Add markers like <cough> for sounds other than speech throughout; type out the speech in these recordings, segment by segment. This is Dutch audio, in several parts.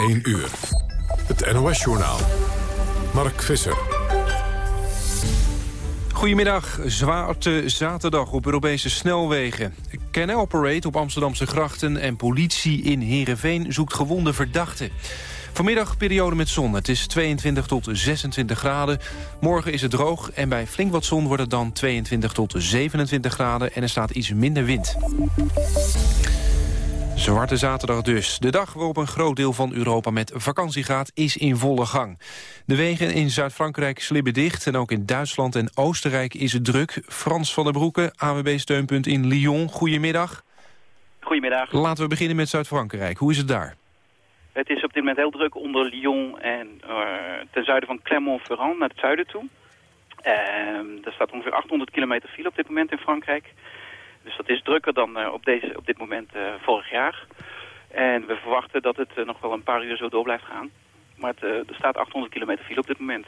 1 uur. Het NOS-journaal. Mark Visser. Goedemiddag. Zwaarte zaterdag op Europese snelwegen. Canal Parade op Amsterdamse grachten en politie in Heerenveen zoekt gewonde verdachten. Vanmiddag periode met zon. Het is 22 tot 26 graden. Morgen is het droog en bij flink wat zon wordt het dan 22 tot 27 graden... en er staat iets minder wind. Zwarte zaterdag dus. De dag waarop een groot deel van Europa met vakantie gaat, is in volle gang. De wegen in Zuid-Frankrijk slibben dicht en ook in Duitsland en Oostenrijk is het druk. Frans van der Broeke, AWB-steunpunt in Lyon. Goedemiddag. Goedemiddag. Laten we beginnen met Zuid-Frankrijk. Hoe is het daar? Het is op dit moment heel druk onder Lyon en uh, ten zuiden van Clermont-Ferrand naar het zuiden toe. Uh, er staat ongeveer 800 kilometer file op dit moment in Frankrijk. Dus dat is drukker dan uh, op, deze, op dit moment uh, vorig jaar. En we verwachten dat het uh, nog wel een paar uur zo door blijft gaan. Maar het, er staat 800 kilometer file op dit moment.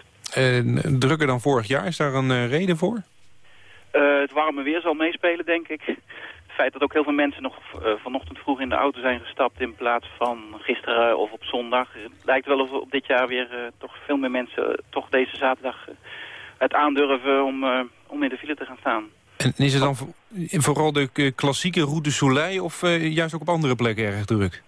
drukker dan vorig jaar, is daar een reden voor? het warme weer zal meespelen, denk ik. Het feit dat ook heel veel mensen nog vanochtend vroeg in de auto zijn gestapt... in plaats van gisteren of op zondag. Het lijkt wel of op dit jaar weer toch veel meer mensen... toch deze zaterdag het aandurven om, om in de file te gaan staan. En is het dan vooral de klassieke Route du Soleil of uh, juist ook op andere plekken erg druk?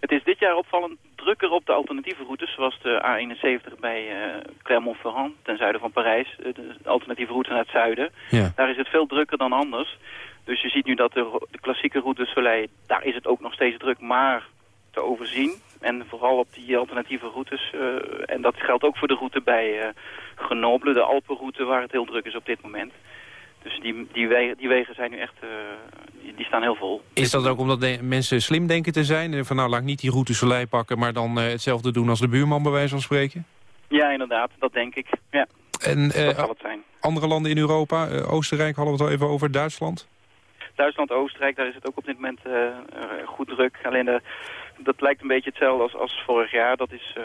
Het is dit jaar opvallend drukker op de alternatieve routes, zoals de A71 bij uh, Clermont-Ferrand, ten zuiden van Parijs, de alternatieve route naar het zuiden. Ja. Daar is het veel drukker dan anders. Dus je ziet nu dat de, de klassieke Route du Soleil, daar is het ook nog steeds druk, maar te overzien. En vooral op die alternatieve routes. Uh, en dat geldt ook voor de route bij uh, Grenoble, de Alpenroute, waar het heel druk is op dit moment. Dus die, die, wegen, die wegen zijn nu echt, uh, die, die, staan heel vol. Is dat ook omdat de mensen slim denken te zijn? Van nou, laat ik niet die route Soleil pakken, maar dan uh, hetzelfde doen als de buurman bij wijze van spreken? Ja, inderdaad, dat denk ik. Ja, en, dat zal het zijn. Andere landen in Europa, Oostenrijk hadden we het al even over, Duitsland? Duitsland, Oostenrijk, daar is het ook op dit moment goed druk. Alleen de, dat lijkt een beetje hetzelfde als, als vorig jaar. Dat is,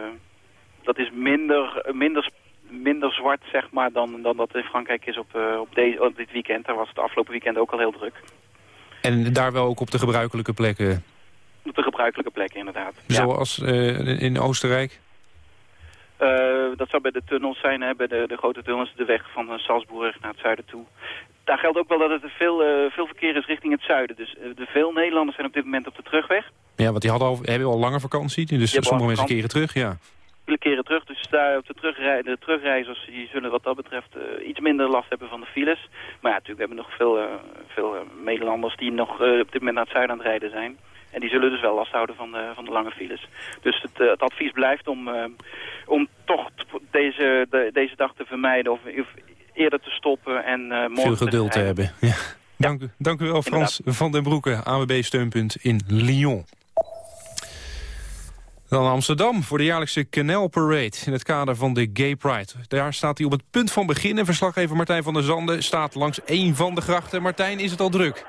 dat is minder, minder minder zwart zeg maar, dan, dan dat in Frankrijk is op, uh, op, deze, op dit weekend. Daar was het afgelopen weekend ook al heel druk. En daar wel ook op de gebruikelijke plekken? Op de gebruikelijke plekken, inderdaad. Zoals ja. uh, in Oostenrijk? Uh, dat zou bij de tunnels zijn, hè, bij de, de grote tunnels, de weg van Salzburg naar het zuiden toe. Daar geldt ook wel dat het veel, uh, veel verkeer is richting het zuiden. Dus de veel Nederlanders zijn op dit moment op de terugweg. Ja, want die hadden al, hebben al lange vakantie, dus sommige mensen keren terug, ja keren terug. Dus daar op de, terugrij de terugreizigers die zullen wat dat betreft uh, iets minder last hebben van de files. Maar ja, natuurlijk we hebben nog veel, uh, veel uh, Nederlanders die nog op dit moment naar het zuiden aan het rijden zijn. En die zullen dus wel last houden van de, van de lange files. Dus het, het advies blijft om, om toch deze, de, deze dag te vermijden of, of eerder te stoppen en morgen Veel geduld te, te hebben. Ja. Dank, dank u wel Frans Inderdaad. van den Broeke, AWB Steunpunt in Lyon. Dan Amsterdam voor de jaarlijkse Canal Parade in het kader van de Gay Pride. Daar staat hij op het punt van beginnen. Verslaggever Martijn van der Zanden staat langs één van de grachten. Martijn, is het al druk?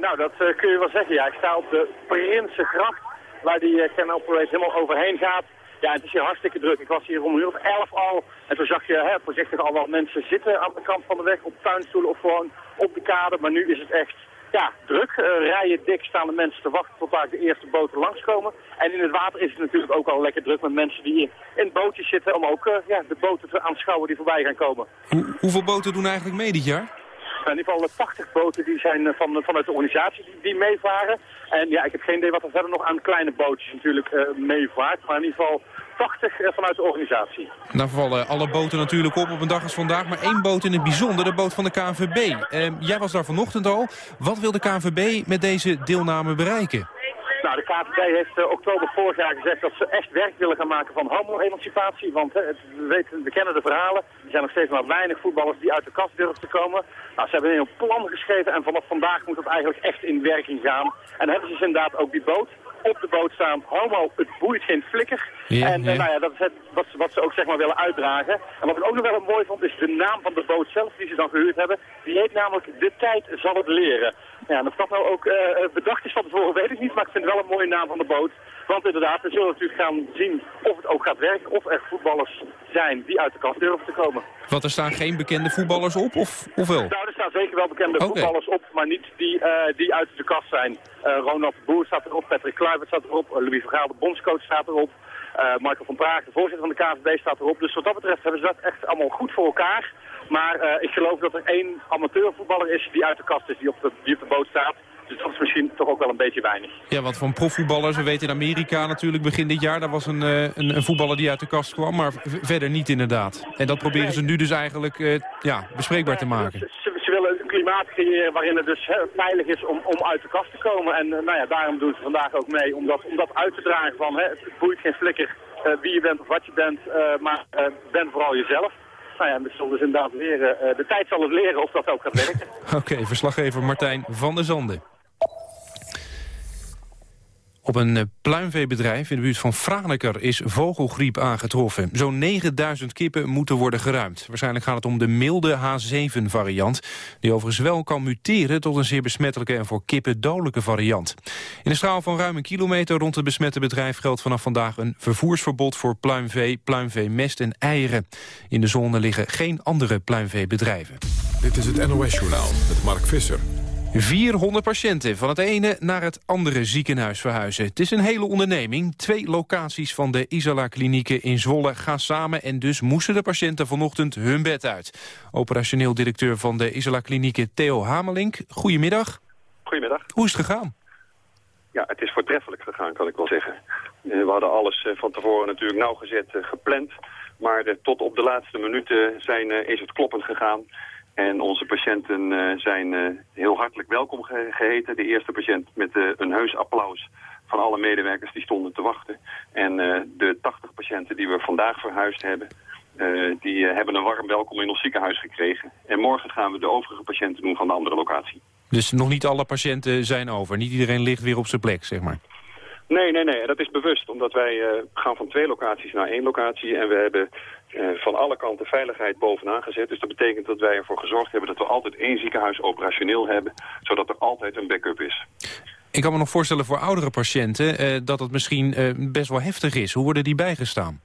Nou, dat uh, kun je wel zeggen. Ja, ik sta op de Prinsengracht, waar die uh, Canal Parade helemaal overheen gaat. Ja, het is hier hartstikke druk. Ik was hier om uur of elf al. En toen zag je hè, voorzichtig al wat mensen zitten aan de kant van de weg op tuinstoelen of gewoon op de kade. Maar nu is het echt ja, druk. Uh, rijen dik staan de mensen te wachten tot daar de eerste boten langskomen. En in het water is het natuurlijk ook al lekker druk met mensen die in bootjes zitten om ook uh, ja, de boten te aanschouwen die voorbij gaan komen. Hoe, hoeveel boten doen eigenlijk mee dit jaar? In ieder geval 80 boten die zijn van, vanuit de organisatie die, die, meevaren. En ja, ik heb geen idee wat er verder nog aan kleine bootjes natuurlijk uh, meevaart. Maar in ieder geval 80 uh, vanuit de organisatie. Nou vallen alle boten natuurlijk op op een dag als vandaag. Maar één boot in het bijzonder, de boot van de KNVB. Uh, jij was daar vanochtend al. Wat wil de KNVB met deze deelname bereiken? Nou, de KVB heeft uh, oktober vorig jaar gezegd dat ze echt werk willen gaan maken van homo-emancipatie. Want het, we, weten, we kennen de verhalen. Er zijn nog steeds maar weinig voetballers die uit de kast durven te komen. Nou, ze hebben een heel plan geschreven en vanaf vandaag moet dat eigenlijk echt in werking gaan. En dan hebben ze dus inderdaad ook die boot op de boot staan. Homo, het boeit geen flikker. En ja. nou ja, dat is het, wat, wat, ze ook zeg maar willen uitdragen. En wat ik ook nog wel mooi vond is de naam van de boot zelf die ze dan gehuurd hebben. Die heet namelijk De Tijd zal het leren. Ja, en of dat nou ook uh, bedacht is van tevoren weet ik niet, maar ik vind het wel een mooie naam van de boot. Want inderdaad, we zullen natuurlijk gaan zien of het ook gaat werken, of er voetballers zijn die uit de kast durven te komen. Want er staan geen bekende voetballers op, of, of wel? Nou, er staan zeker wel bekende okay. voetballers op, maar niet die, uh, die uit de kast zijn. Uh, Ronald Boer staat erop, Patrick Kluivert staat erop, Louis Vergaal, de bondscoach, staat erop. Michael van Praag, de voorzitter van de KVB, staat erop. Dus wat dat betreft hebben ze dat echt allemaal goed voor elkaar. Maar ik geloof dat er één amateurvoetballer is die uit de kast is, die op de, die op de boot staat. Dus dat is misschien toch ook wel een beetje weinig. Ja, want van profvoetballers, we weten in Amerika natuurlijk begin dit jaar... daar was een, een, een, voetballer die uit de kast kwam, maar verder niet inderdaad. En dat proberen ze nu dus eigenlijk ja, bespreekbaar te maken willen een klimaat creëren waarin het dus veilig is om, om uit de kast te komen. En uh, nou ja, daarom doen ze vandaag ook mee om dat, om dat uit te dragen van het boeit geen flikker uh, wie je bent of wat je bent, uh, maar ben vooral jezelf. Nou ja, we zullen dus inderdaad leren, de tijd zal het leren of dat ook gaat werken. <laughs> Oké, okay, verslaggever Martijn van der Zanden. Op een eh, pluimveebedrijf in de buurt van Franeker is vogelgriep aangetroffen. Zo'n 9000 kippen moeten worden geruimd. Waarschijnlijk gaat het om de milde H7-variant... die overigens wel kan muteren tot een zeer besmettelijke... en voor kippen dodelijke variant. In een straal van ruim een kilometer rond het besmette bedrijf... geldt vanaf vandaag een vervoersverbod voor pluimvee, pluimveemest en eieren. In de zone liggen geen andere pluimveebedrijven. Dit is het NOS-journaal met Mark Visser. 400 patiënten van het ene naar het andere ziekenhuis verhuizen. Het is een hele onderneming. Twee locaties van de Isala-klinieken in Zwolle gaan samen... en dus moesten de patiënten vanochtend hun bed uit. Operationeel directeur van de Isala-klinieken Theo Hamelink. Goedemiddag. Goedemiddag. Hoe is het gegaan? Ja, het is voortreffelijk gegaan, kan ik wel zeggen. Eh, we hadden alles eh, van tevoren natuurlijk nauwgezet eh, gepland... maar tot op de laatste minuten zijn, is het kloppend gegaan... En onze patiënten uh, zijn uh, heel hartelijk welkom ge geheten. De eerste patiënt met uh, een heus applaus van alle medewerkers die stonden te wachten. En de 80 patiënten die we vandaag verhuisd hebben... die hebben een warm welkom in ons ziekenhuis gekregen. En morgen gaan we de overige patiënten doen van de andere locatie. Dus nog niet alle patiënten zijn over? Niet iedereen ligt weer op zijn plek, zeg maar? Nee, nee, nee. Dat is bewust. Omdat wij gaan van twee locaties naar één locatie. En we hebben van alle kanten veiligheid bovenaan gezet. Dus dat betekent dat wij ervoor gezorgd hebben dat we altijd één ziekenhuis operationeel hebben. Zodat er altijd een backup is. Ik kan me nog voorstellen voor oudere patiënten uh, dat het misschien uh, best wel heftig is. Hoe worden die bijgestaan?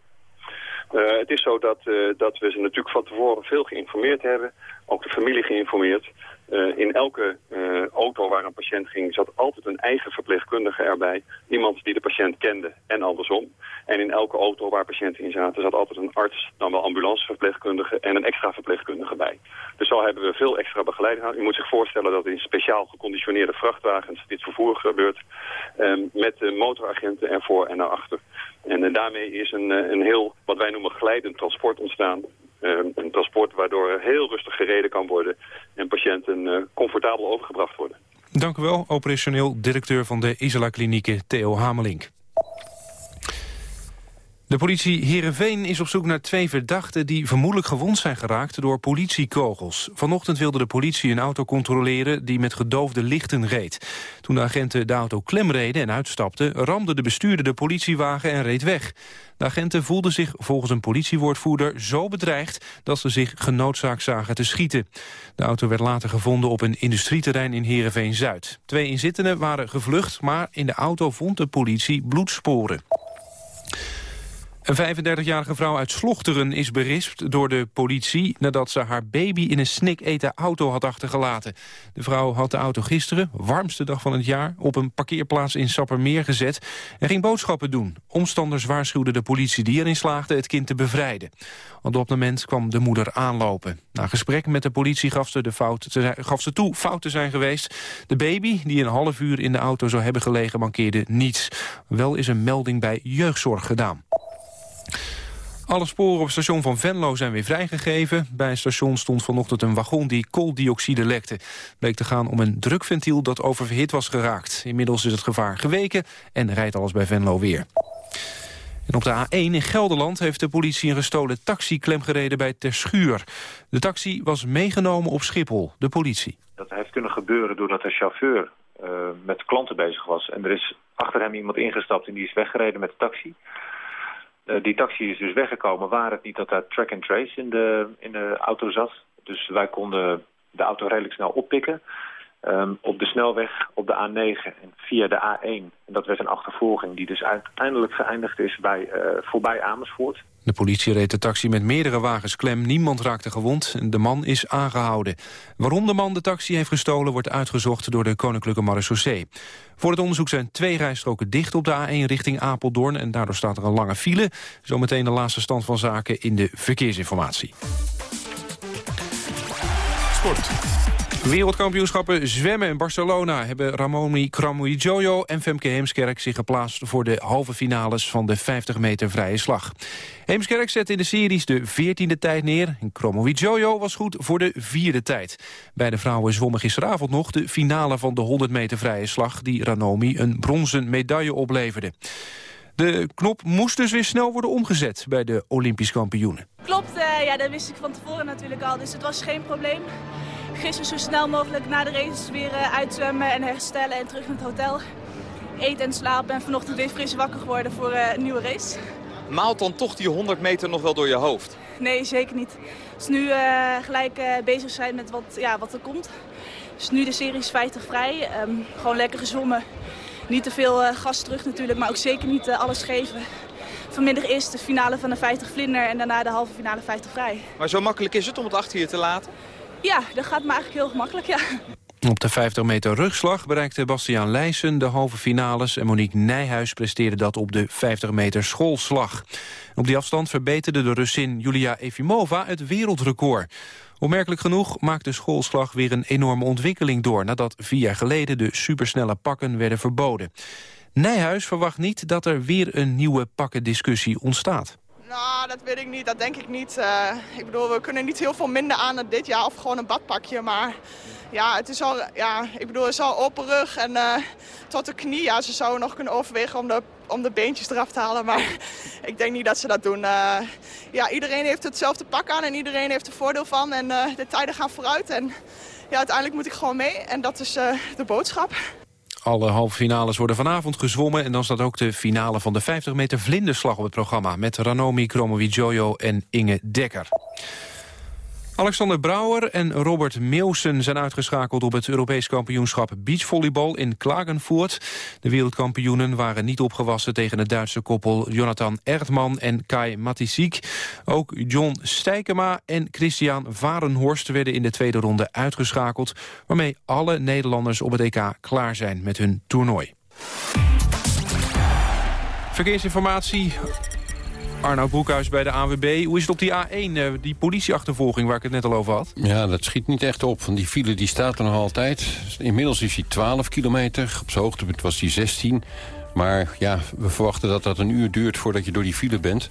het is zo dat, dat we ze natuurlijk van tevoren veel geïnformeerd hebben. Ook de familie geïnformeerd. Uh, in elke uh, auto waar een patiënt ging zat altijd een eigen verpleegkundige erbij. Iemand die de patiënt kende en andersom. En in elke auto waar patiënten in zaten zat altijd een arts, dan wel ambulanceverpleegkundige en een extra verpleegkundige bij. Dus zo hebben we veel extra begeleiding. U moet zich voorstellen dat in speciaal geconditioneerde vrachtwagens dit vervoer gebeurt. Um, met motoragenten ervoor en naar achter. En uh, daarmee is een, een heel, wat wij noemen, glijdend transport ontstaan. Ehm, een transport waardoor heel rustig gereden kan worden en patiënten uh, comfortabel overgebracht worden. Dank u wel, operationeel directeur van de Isala Klinieken Theo Hamelink. De politie Heerenveen is op zoek naar twee verdachten... die vermoedelijk gewond zijn geraakt door politiekogels. Vanochtend wilde de politie een auto controleren... die met gedoofde lichten reed. Toen de agenten de auto klemreden en uitstapten... ramde de bestuurder de politiewagen en reed weg. De agenten voelden zich volgens een politiewoordvoerder zo bedreigd... dat ze zich genoodzaakt zagen te schieten. De auto werd later gevonden op een industrieterrein in Heerenveen-Zuid. Twee inzittenden waren gevlucht, maar in de auto vond de politie bloedsporen. Een 35-jarige vrouw uit Slochteren is berispt door de politie... nadat ze haar baby in een sniketen auto had achtergelaten. De vrouw had de auto gisteren, warmste dag van het jaar... op een parkeerplaats in Sappermeer gezet en ging boodschappen doen. Omstanders waarschuwden de politie die erin slaagde het kind te bevrijden. Op dat moment kwam de moeder aanlopen. Na gesprek met de politie gaf ze, de fout gaf ze toe fout te zijn geweest. De baby, die een half uur in de auto zou hebben gelegen, mankeerde niets. Wel is een melding bij jeugdzorg gedaan. Alle sporen op het station van Venlo zijn weer vrijgegeven. Bij het station stond vanochtend een wagon die kooldioxide lekte. Bleek te gaan om een drukventiel dat oververhit was geraakt. Inmiddels is het gevaar geweken en rijdt alles bij Venlo weer. En op de A1 in Gelderland heeft de politie een gestolen taxi klemgereden bij Terschuur. De taxi was meegenomen op Schiphol, de politie. Dat heeft kunnen gebeuren doordat de chauffeur uh, met klanten bezig was. En er is achter hem iemand ingestapt en die is weggereden met de taxi. Uh, die taxi is dus weggekomen waar het niet dat daar track and trace in de, in de auto zat. Dus wij konden de auto redelijk snel oppikken. Ehm, op de snelweg, op de A9 en via de A1. En dat werd een achtervolging die dus uiteindelijk geëindigd is bij, uh, voorbij Amersfoort. De politie reed de taxi met meerdere wagens klem. Niemand raakte gewond. De man is aangehouden. Waarom de man de taxi heeft gestolen wordt uitgezocht door de Koninklijke Marechaussee. Voor het onderzoek zijn twee rijstroken dicht op de A1 richting Apeldoorn. En daardoor staat er een lange file. Zometeen de laatste stand van zaken in de verkeersinformatie. Sport. Wereldkampioenschappen zwemmen in Barcelona... hebben Ramoni Kromowidjojo en Femke Heemskerk zich geplaatst... voor de halve finales van de 50 meter vrije slag. Heemskerk zette in de series de 14e tijd neer... en Kromowidjojo was goed voor de vierde tijd. Beide vrouwen zwommen gisteravond nog de finale van de 100 meter vrije slag... die Ranomi een bronzen medaille opleverde. De knop moest dus weer snel worden omgezet bij de Olympisch kampioenen. Klopt, uh, ja, dat wist ik van tevoren natuurlijk al, dus het was geen probleem gisteren zo snel mogelijk na de race weer uh, uitzwemmen en herstellen en terug naar het hotel. Eten en slapen en vanochtend weer fris wakker geworden voor uh, een nieuwe race. Maalt dan toch die 100 meter nog wel door je hoofd? Nee, zeker niet. Dus nu uh, gelijk bezig zijn met wat, ja, wat er komt. Dus nu de series 50 vrij. Um, gewoon lekker gezwommen. Niet te veel gas terug natuurlijk, maar ook zeker niet alles geven. Vanmiddag eerst de finale van de 50 vlinder en daarna de halve finale 50 vrij. Maar zo makkelijk is het om het achter je te laten? Ja, dat gaat me eigenlijk heel gemakkelijk, ja. Op de 50 meter rugslag bereikte Bastiaan Leijsen de halve finales... en Monique Nijhuis presteerde dat op de 50 meter schoolslag. Op die afstand verbeterde de Russin Julia Efimova het wereldrecord. Opmerkelijk genoeg maakt de schoolslag weer een enorme ontwikkeling door... nadat vier jaar geleden de supersnelle pakken werden verboden. Nijhuis verwacht niet dat er weer een nieuwe pakkendiscussie ontstaat. Nou, dat weet ik niet. Dat denk ik niet. Uh, ik bedoel, we kunnen niet heel veel minder aan dan dit jaar. Of gewoon een badpakje. Maar ja, het is al, ja, ik bedoel, het is al open rug en uh, tot de knie. Ja, ze zouden nog kunnen overwegen om de, om de beentjes eraf te halen. Maar <laughs> ik denk niet dat ze dat doen. Uh, ja, iedereen heeft hetzelfde pak aan en iedereen heeft er voordeel van. En de tijden gaan vooruit. En ja, uiteindelijk moet ik gewoon mee. En dat is de boodschap. Alle halve finales worden vanavond gezwommen... en dan staat ook de finale van de 50 meter vlinderslag op het programma... met Ranomi Kromowidjojo en Inge Dekker. Alexander Brouwer en Robert Meeuwsen zijn uitgeschakeld op het Europees kampioenschap beachvolleybal in Klagenvoort. De wereldkampioenen waren niet opgewassen tegen het Duitse koppel Jonathan Erdman en Kai Matisiek. Ook John Stijkema en Christian Varenhorst werden in de tweede ronde uitgeschakeld, waarmee alle Nederlanders op het EK klaar zijn met hun toernooi. Verkeersinformatie Arnoud Broekhuis bij de ANWB. Hoe is het op die A1, eh, die politieachtervolging waar ik het net al over had? Ja, dat schiet niet echt op. Van die file die staat er nog altijd. Inmiddels is hij 12 kilometer. Op zijn hoogtepunt was hij 16. Maar ja, we verwachten dat dat een uur duurt voordat je door die file bent.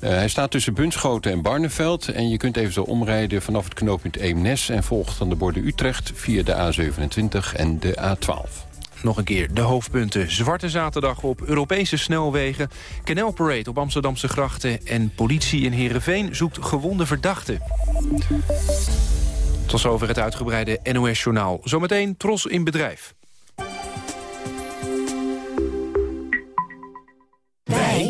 Uh, hij staat tussen Bunschoten en Barneveld. En je kunt even zo omrijden vanaf het knooppunt Eemnes... en volgt dan de borden Utrecht via de A27 en de A12. Nog een keer de hoofdpunten. Zwarte zaterdag op Europese snelwegen. Canal Parade op Amsterdamse grachten. En politie in Heerenveen zoekt gewonde verdachten. Tot zover het uitgebreide NOS-journaal. Zometeen Tros in Bedrijf.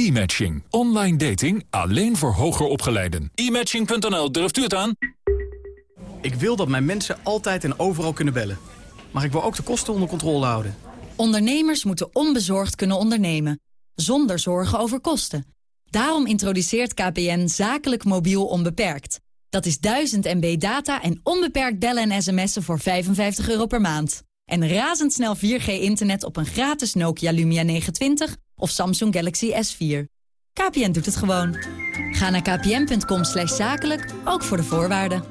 E-matching. Online dating alleen voor hoger opgeleiden. E-matching.nl, durft u het aan? Ik wil dat mijn mensen altijd en overal kunnen bellen. Maar ik wil ook de kosten onder controle houden. Ondernemers moeten onbezorgd kunnen ondernemen, zonder zorgen over kosten. Daarom introduceert KPN zakelijk mobiel onbeperkt. Dat is 1000 MB data en onbeperkt bellen en sms'en voor 55 euro per maand. En razendsnel 4G-internet op een gratis Nokia Lumia 920 of Samsung Galaxy S4. KPN doet het gewoon. Ga naar kpn.com zakelijk, ook voor de voorwaarden.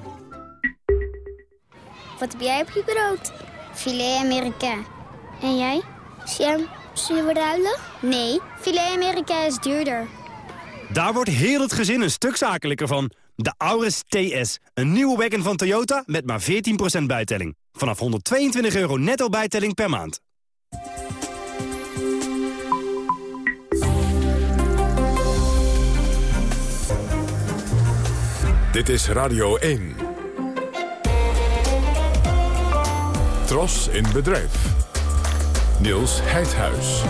Wat heb jij op je brood? Filet Amerika. En jij? Sam, zullen we ruilen? Nee, filet Amerika is duurder. Daar wordt heel het gezin een stuk zakelijker van. De Auris TS, een nieuwe wagon van Toyota met maar 14% bijtelling. Vanaf 122 euro netto bijtelling per maand. Dit is Radio 1. Tros in bedrijf. Niels Heidhuis.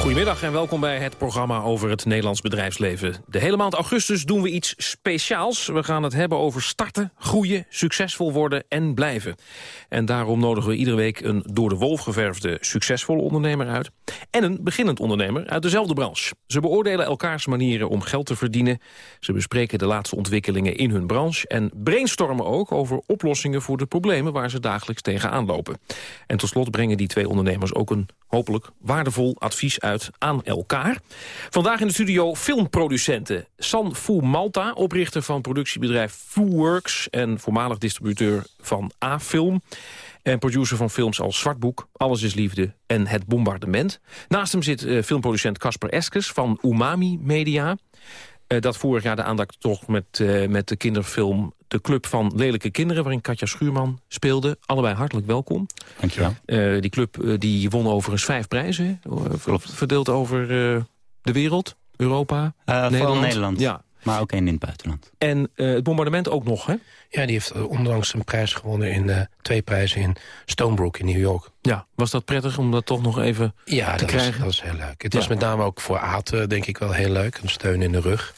Goedemiddag en welkom bij het programma over het Nederlands bedrijfsleven. De hele maand augustus doen we iets speciaals. We gaan het hebben over starten, groeien, succesvol worden en blijven. En daarom nodigen we iedere week een door de wolf geverfde succesvolle ondernemer uit... en een beginnend ondernemer uit dezelfde branche. Ze beoordelen elkaars manieren om geld te verdienen. Ze bespreken de laatste ontwikkelingen in hun branche... en brainstormen ook over oplossingen voor de problemen... waar ze dagelijks tegenaan lopen. En tot slot brengen die twee ondernemers ook een hopelijk waardevol advies uit aan elkaar. Vandaag in de studio filmproducenten San Fu Malta, oprichter van productiebedrijf Fuworks en voormalig distributeur van A-film. En producer van films als Zwartboek, Alles is Liefde en Het Bombardement. Naast hem zit uh, filmproducent Casper Eskes van Umami Media. Uh, dat vorig jaar de aandacht toch met, uh, met de kinderfilm De Club van Lelijke Kinderen... waarin Katja Schuurman speelde. Allebei hartelijk welkom. Dankjewel. Uh, die club die won overigens vijf prijzen. Verdeeld over de wereld, Europa, Nederland. Nederland, ja. Maar ook één in het buitenland. En het bombardement ook nog, hè? Ja, die heeft onlangs een prijs gewonnen in uh, twee prijzen in Stonebrook in New York. Ja, was dat prettig om dat toch nog even ja, te krijgen? Ja, dat was heel leuk. Het ja. was met name ook voor Aad denk ik wel heel leuk. Een steun in de rug.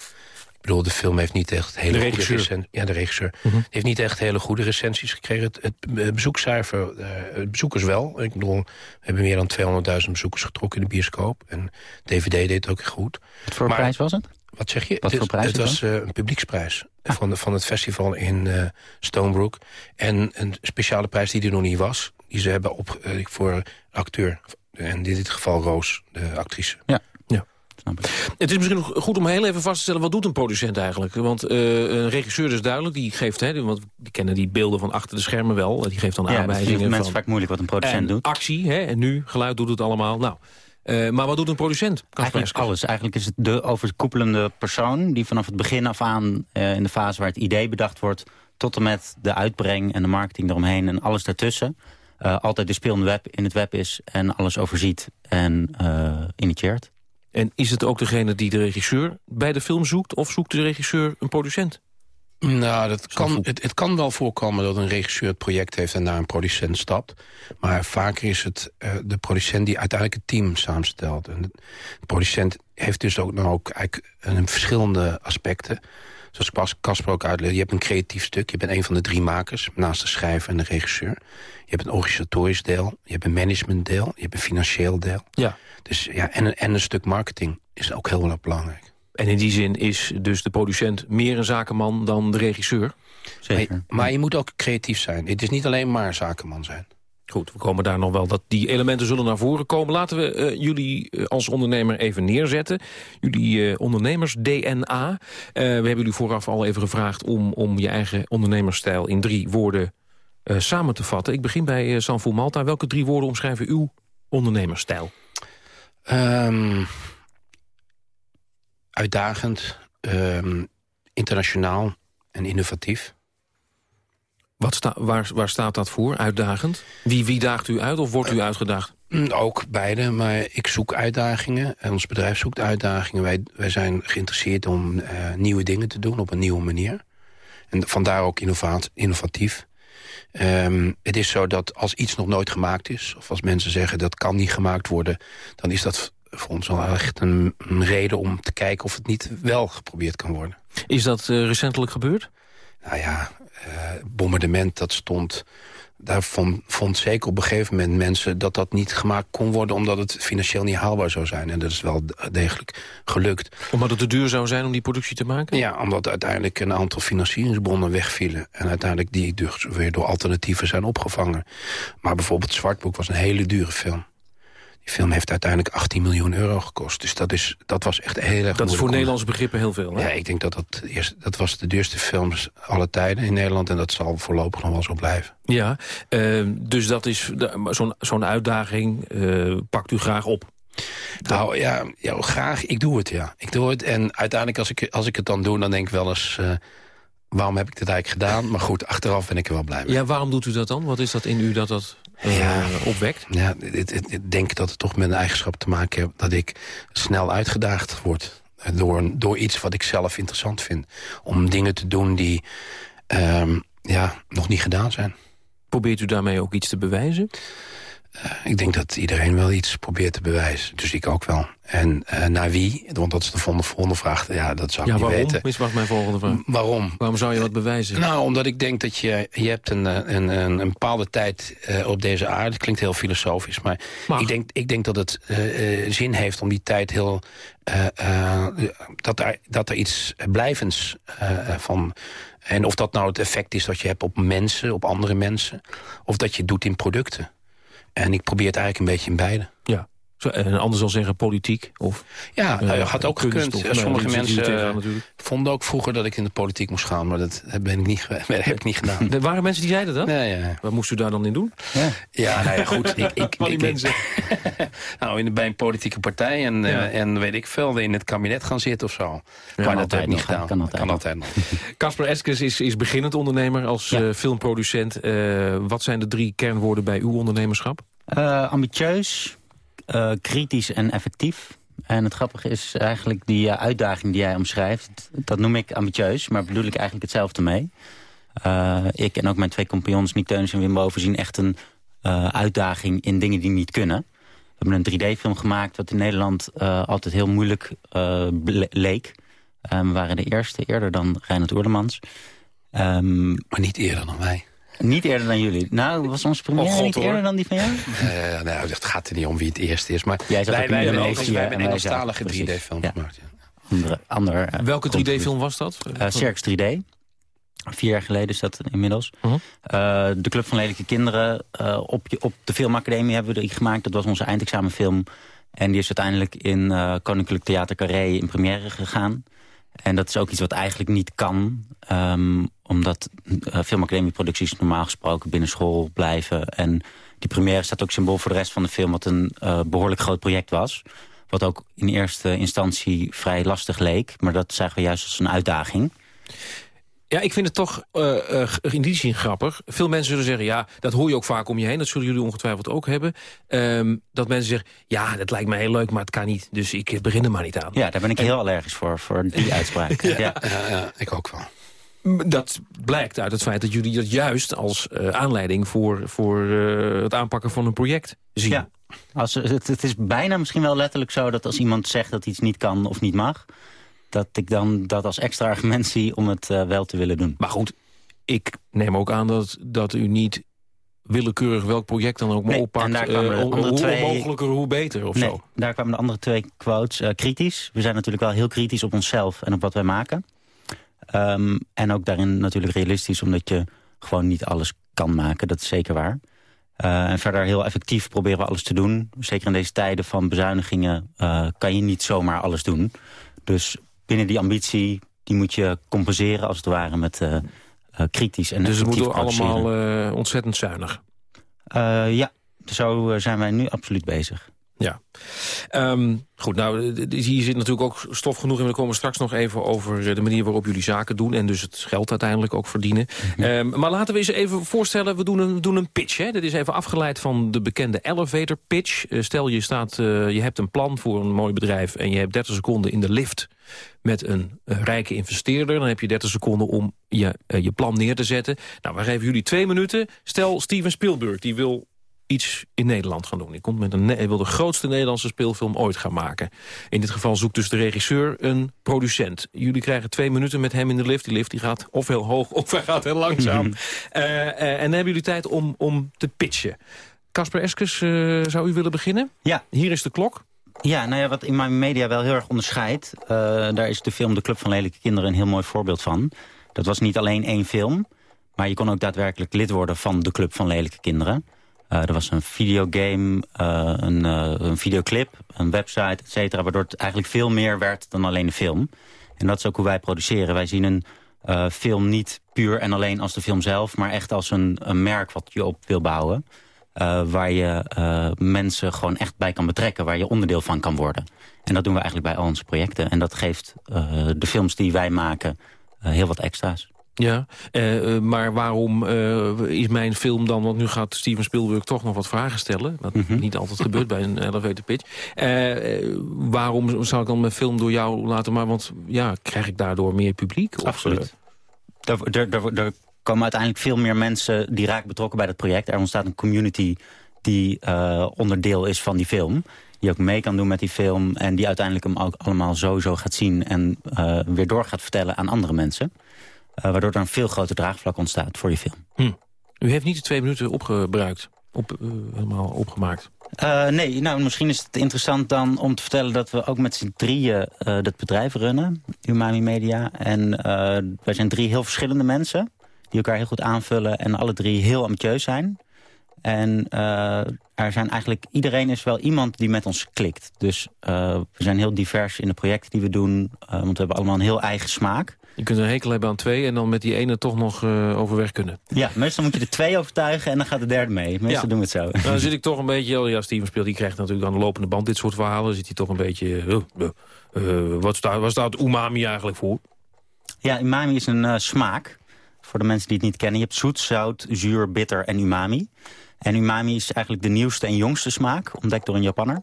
Ik bedoel, de film heeft niet echt hele de goede recensies. Ja, de regisseur. Mm -hmm. heeft niet echt hele goede recensies gekregen. Het, het bezoekcijfer, uh, bezoekers wel. Ik bedoel, we hebben meer dan 200.000 bezoekers getrokken in de bioscoop. En DVD deed het ook goed. Wat voor maar, prijs was het? Wat zeg je? Wat het, voor prijs het was uh, een publieksprijs ah. van, de, van het festival in uh, Stonebrook. En een speciale prijs die er nog niet was. Die ze hebben op, uh, voor acteur. En in dit geval Roos, de actrice. Ja. ja. Het is misschien goed om heel even vast te stellen... wat doet een producent eigenlijk? Want een regisseur is duidelijk, die geeft... Hè, want die kennen die beelden van achter de schermen wel. Die geeft dan ja, aanwijzingen van... mensen van... vaak moeilijk wat een producent en doet. actie, hè, en nu, geluid doet het allemaal. Nou, uh, maar wat doet een producent? Eigenlijk alles. Eigenlijk is het de overkoepelende persoon... die vanaf het begin af aan, uh, in de fase waar het idee bedacht wordt... tot en met de uitbreng en de marketing eromheen en alles daartussen... Uh, altijd de speelende web in het web is en alles overziet en initieert. En is het ook degene die de regisseur bij de film zoekt... of zoekt de regisseur een producent? Nou, dat kan, het, het, kan wel voorkomen dat een regisseur het project heeft... en naar een producent stapt. Maar vaker is het uh, de producent die uiteindelijk het team samenstelt. En de producent heeft dus ook, nou ook eigenlijk een verschillende aspecten. Zoals Casper ook uitlegde, je hebt een creatief stuk. Je bent een van de drie makers, naast de schrijver en de regisseur. Je hebt een organisatorisch deel, je hebt een managementdeel... je hebt een financieel deel. Ja. Dus, ja, en, een, en een stuk marketing is ook heel erg belangrijk. En in die zin is dus de producent meer een zakenman dan de regisseur? Zeker. Maar, maar je moet ook creatief zijn. Het is niet alleen maar zakenman zijn. Goed, we komen daar nog wel. Dat die elementen zullen naar voren komen. Laten we uh, jullie uh, als ondernemer even neerzetten. Jullie uh, ondernemers-DNA. we hebben jullie vooraf al even gevraagd om, om je eigen ondernemersstijl in drie woorden samen te vatten. Ik begin bij Sanfu Malta. Welke drie woorden omschrijven uw ondernemersstijl? Um, uitdagend, um, internationaal en innovatief. Wat sta, waar, waar staat dat voor, uitdagend? Wie, wie daagt u uit of wordt u uitgedaagd? Ook beide, maar ik zoek uitdagingen. En ons bedrijf zoekt uitdagingen. Wij, wij zijn geïnteresseerd om uh, nieuwe dingen te doen op een nieuwe manier. En vandaar ook innovatief. Um, het is zo dat als iets nog nooit gemaakt is... of als mensen zeggen dat kan niet gemaakt worden... dan is dat voor ons wel echt een, een reden om te kijken... of het niet wel geprobeerd kan worden. Is dat uh, recentelijk gebeurd? Nou ja, uh, bombardement, dat stond... Daar vond, vond zeker op een gegeven moment mensen dat dat niet gemaakt kon worden... omdat het financieel niet haalbaar zou zijn. En dat is wel degelijk gelukt. Omdat het te duur zou zijn om die productie te maken? Ja, omdat uiteindelijk een aantal financieringsbronnen wegvielen. En uiteindelijk die dus weer door alternatieven zijn opgevangen. Maar bijvoorbeeld Zwartboek was een hele dure film. Die film heeft uiteindelijk 18 miljoen euro gekost. Dus dat, is, dat was echt heel erg Dat is voor Nederlandse begrippen heel veel, hè? Ja, ik denk dat dat, eerst, dat was de duurste films alle tijden in Nederland. En dat zal voorlopig nog wel zo blijven. Ja, uh, dus dat is zo'n zo'n uitdaging uh, pakt u graag op. Nou ja, ja, graag. Ik doe het, ja. Ik doe het. En uiteindelijk als ik, als ik het dan doe, dan denk ik wel eens... Uh, waarom heb ik dit eigenlijk gedaan? Maar goed, achteraf ben ik er wel blij mee. Ja, waarom doet u dat dan? Wat is dat in u dat dat ja, opwekt? Ja, ik denk dat het toch met een eigenschap te maken heeft... dat ik snel uitgedaagd word. door, door iets wat ik zelf interessant vind. Om dingen te doen die ehm, ja, nog niet gedaan zijn. Probeert u daarmee ook iets te bewijzen? Uh, ik denk dat iedereen wel iets probeert te bewijzen. Dus ik ook wel. En uh, naar wie? Want dat is de volgende vraag. Ja, dat zou ik ja, niet waarom? weten. Is was mijn volgende vraag. Waarom? Waarom zou je wat bewijzen? Nou, omdat ik denk dat je... Je hebt een, een, een, een bepaalde tijd uh, op deze aarde. Het klinkt heel filosofisch. Maar ik denk, ik denk dat het zin heeft om die tijd heel... dat, er, dat er iets blijvends van... En of dat nou het effect is dat je hebt op mensen, op andere mensen... of dat je het doet in producten. En ik probeer het eigenlijk een beetje in beide. Ja. En anders zal zeggen politiek? Of, ja, uh, uh, had ook gekund. Of, Sommige nee, mensen vonden ook vroeger dat ik in de politiek moest gaan. Maar dat ben ik niet, <laughs> dat heb ik niet gedaan. Er waren mensen die zeiden dat? Nee, ja. Wat moest u daar dan in doen? Ja, ja nou ja, goed. ik, ik, ik, mensen. <laughs> nou, in, bij een politieke partij en, ja. en weet ik veel, in het kabinet gaan zitten of zo. Ja, maar dat heb ik niet gedaan. Kan altijd, kan altijd nog. <laughs> Casper Eskes is, is beginnend ondernemer als ja. filmproducent. wat zijn de drie kernwoorden bij uw ondernemerschap? ambitieus, uh, kritisch en effectief. En het grappige is eigenlijk die uh, uitdaging die jij omschrijft... dat noem ik ambitieus, maar bedoel ik eigenlijk hetzelfde mee. Uh, ik en ook mijn twee compagnons, Nick Teunis en Wim Boven... zien echt een uitdaging in dingen die niet kunnen. We hebben een 3D-film gemaakt wat in Nederland altijd heel moeilijk leek. we waren de eerste, eerder dan Reinhard Oerlemans. Um, maar niet eerder dan wij. Niet eerder dan jullie. Nou, was onze première oh, God, niet eerder dan die van jou? Uh, nou, het gaat er niet om wie het eerste is. Maar Jij zat wij, wij, in hebben Indonesië wij hebben een en wij Engelstalige precies. 3D-film Ja. gemaakt. Ja. Andere, ander, uh, Welke grondgebied. 3D-film was dat? Uh, Circus 3D. Vier jaar geleden is dat inmiddels. Mhm. Uh, de Club van Lelijke Kinderen. uh, op, je- op de Filmacademie hebben we die gemaakt. Dat was onze eindexamenfilm. En die is uiteindelijk in uh, Koninklijk Theater Carré in première gegaan. En dat is ook iets wat eigenlijk niet kan. ehm, omdat uh, filmacademieproducties normaal gesproken binnen school blijven. En die première staat ook symbool voor de rest van de film... wat een uh, behoorlijk groot project was. Wat ook in eerste instantie vrij lastig leek. Maar dat zagen we juist als een uitdaging. Ja, ik vind het toch uh, uh, in die zin grappig. Veel mensen zullen zeggen, ja, dat hoor je ook vaak om je heen. Dat zullen jullie ongetwijfeld ook hebben. Um, dat mensen zeggen, ja, dat lijkt me heel leuk, maar het kan niet. Dus ik begin er maar niet aan. Ja, daar ben ik heel allergisch voor, voor die <laughs> uitspraak. ja. Ja, ja, ik ook wel. Dat blijkt uit het feit dat jullie dat juist als uh, aanleiding... voor, voor uh, het aanpakken van een project zien. Ja. Als, het, het is bijna misschien wel letterlijk zo dat als iemand zegt dat iets niet kan of niet mag... dat ik dan dat als extra argument zie om het uh, wel te willen doen. Maar goed, ik neem ook aan dat, dat u niet willekeurig welk project dan ook maar Nee, oppakt. en daar kwamen eh, hoe twee- onmogelijker, hoe beter of nee, zo. daar kwamen de andere twee quotes uh, kritisch. We zijn natuurlijk wel heel kritisch op onszelf en op wat wij maken. Um, en ook daarin natuurlijk realistisch, omdat je gewoon niet alles kan maken. Dat is zeker waar. Uh, en verder heel effectief proberen we alles te doen. Zeker in deze tijden van bezuinigingen kan je niet zomaar alles doen. Dus binnen die ambitie, die moet je compenseren als het ware met uh, kritisch en Dus moet allemaal uh, ontzettend zuinig. Uh, ja, zo zijn wij nu absoluut bezig. Ja. Um, goed, nou, hier zit natuurlijk ook stof genoeg in. We komen straks nog even over de manier waarop jullie zaken doen... en dus het geld uiteindelijk ook verdienen. Mm -hmm. um, maar laten we eens even voorstellen, we doen een, we doen een pitch. Hè? Dit is even afgeleid van de bekende elevator pitch. Uh, stel, je, staat, uh, je hebt een plan voor een mooi bedrijf... en je hebt 30 seconden in de lift met een uh, rijke investeerder. Dan heb je 30 seconden om je, uh, je plan neer te zetten. Nou, we geven jullie twee minuten. Stel, Steven Spielberg, die wil iets in Nederland gaan doen. Hij, komt met een, hij wil de grootste Nederlandse speelfilm ooit gaan maken. In dit geval zoekt dus de regisseur een producent. Jullie krijgen twee minuten met hem in de lift. Die lift die gaat of heel hoog of hij gaat heel langzaam. uh, <laughs> uh, en dan hebben jullie tijd om, om te pitchen. Casper Eskes, uh, zou u willen beginnen? Ja. Hier is de klok. Ja, nou ja, wat in mijn media wel heel erg onderscheidt... Uh, daar is de film De Club van Lelijke Kinderen een heel mooi voorbeeld van. Dat was niet alleen één film... maar je kon ook daadwerkelijk lid worden van De Club van Lelijke Kinderen... Uh, er was een videogame, uh, een, een videoclip, een website, et cetera... waardoor het eigenlijk veel meer werd dan alleen de film. En dat is ook hoe wij produceren. Wij zien een film niet puur en alleen als de film zelf... maar echt als een, een merk wat je op wil bouwen... waar je mensen gewoon echt bij kan betrekken... waar je onderdeel van kan worden. En dat doen we eigenlijk bij al onze projecten. En dat geeft de films die wij maken heel wat extra's. Ja, maar waarom is mijn film dan... want nu gaat Steven Spielberg toch nog wat vragen stellen... wat mm -hmm. niet altijd gebeurt bij een elevator pitch. Waarom zou ik dan mijn film door jou laten maken? Want ja, krijg ik daardoor meer publiek? Of, Absoluut. Er komen uiteindelijk veel meer mensen die raak betrokken bij dat project. Er ontstaat een community die onderdeel is van die film die ook mee kan doen met die film... en die uiteindelijk hem ook allemaal sowieso gaat zien... en weer door gaat vertellen aan andere mensen. Uh, waardoor er een veel groter draagvlak ontstaat voor die film. Hm. U heeft niet de twee minuten opgebruikt, op, uh, helemaal opgemaakt. Uh, nee, nou misschien is het interessant dan om te vertellen... dat we ook met z'n drieën dat bedrijf runnen, Umami Media. En wij zijn drie heel verschillende mensen... die elkaar heel goed aanvullen en alle drie heel ambitieus zijn. En er zijn eigenlijk, iedereen is wel iemand die met ons klikt. Dus we zijn heel divers in de projecten die we doen. want we hebben allemaal een heel eigen smaak. Je kunt een hekel hebben aan twee en dan met die ene toch nog overweg kunnen. Ja, meestal moet je er twee overtuigen en dan gaat de derde mee. Meestal ja. doen we het zo. Nou, dan zit ik toch een beetje... Oh ja, Steven speelt, die krijgt natuurlijk aan de lopende band dit soort verhalen. Dan zit hij toch een beetje... Wat, staat, wat staat umami eigenlijk voor? Ja, umami is een smaak. Voor de mensen die het niet kennen. Je hebt zoet, zout, zuur, bitter en umami. En umami is eigenlijk de nieuwste en jongste smaak. Ontdekt door een Japanner.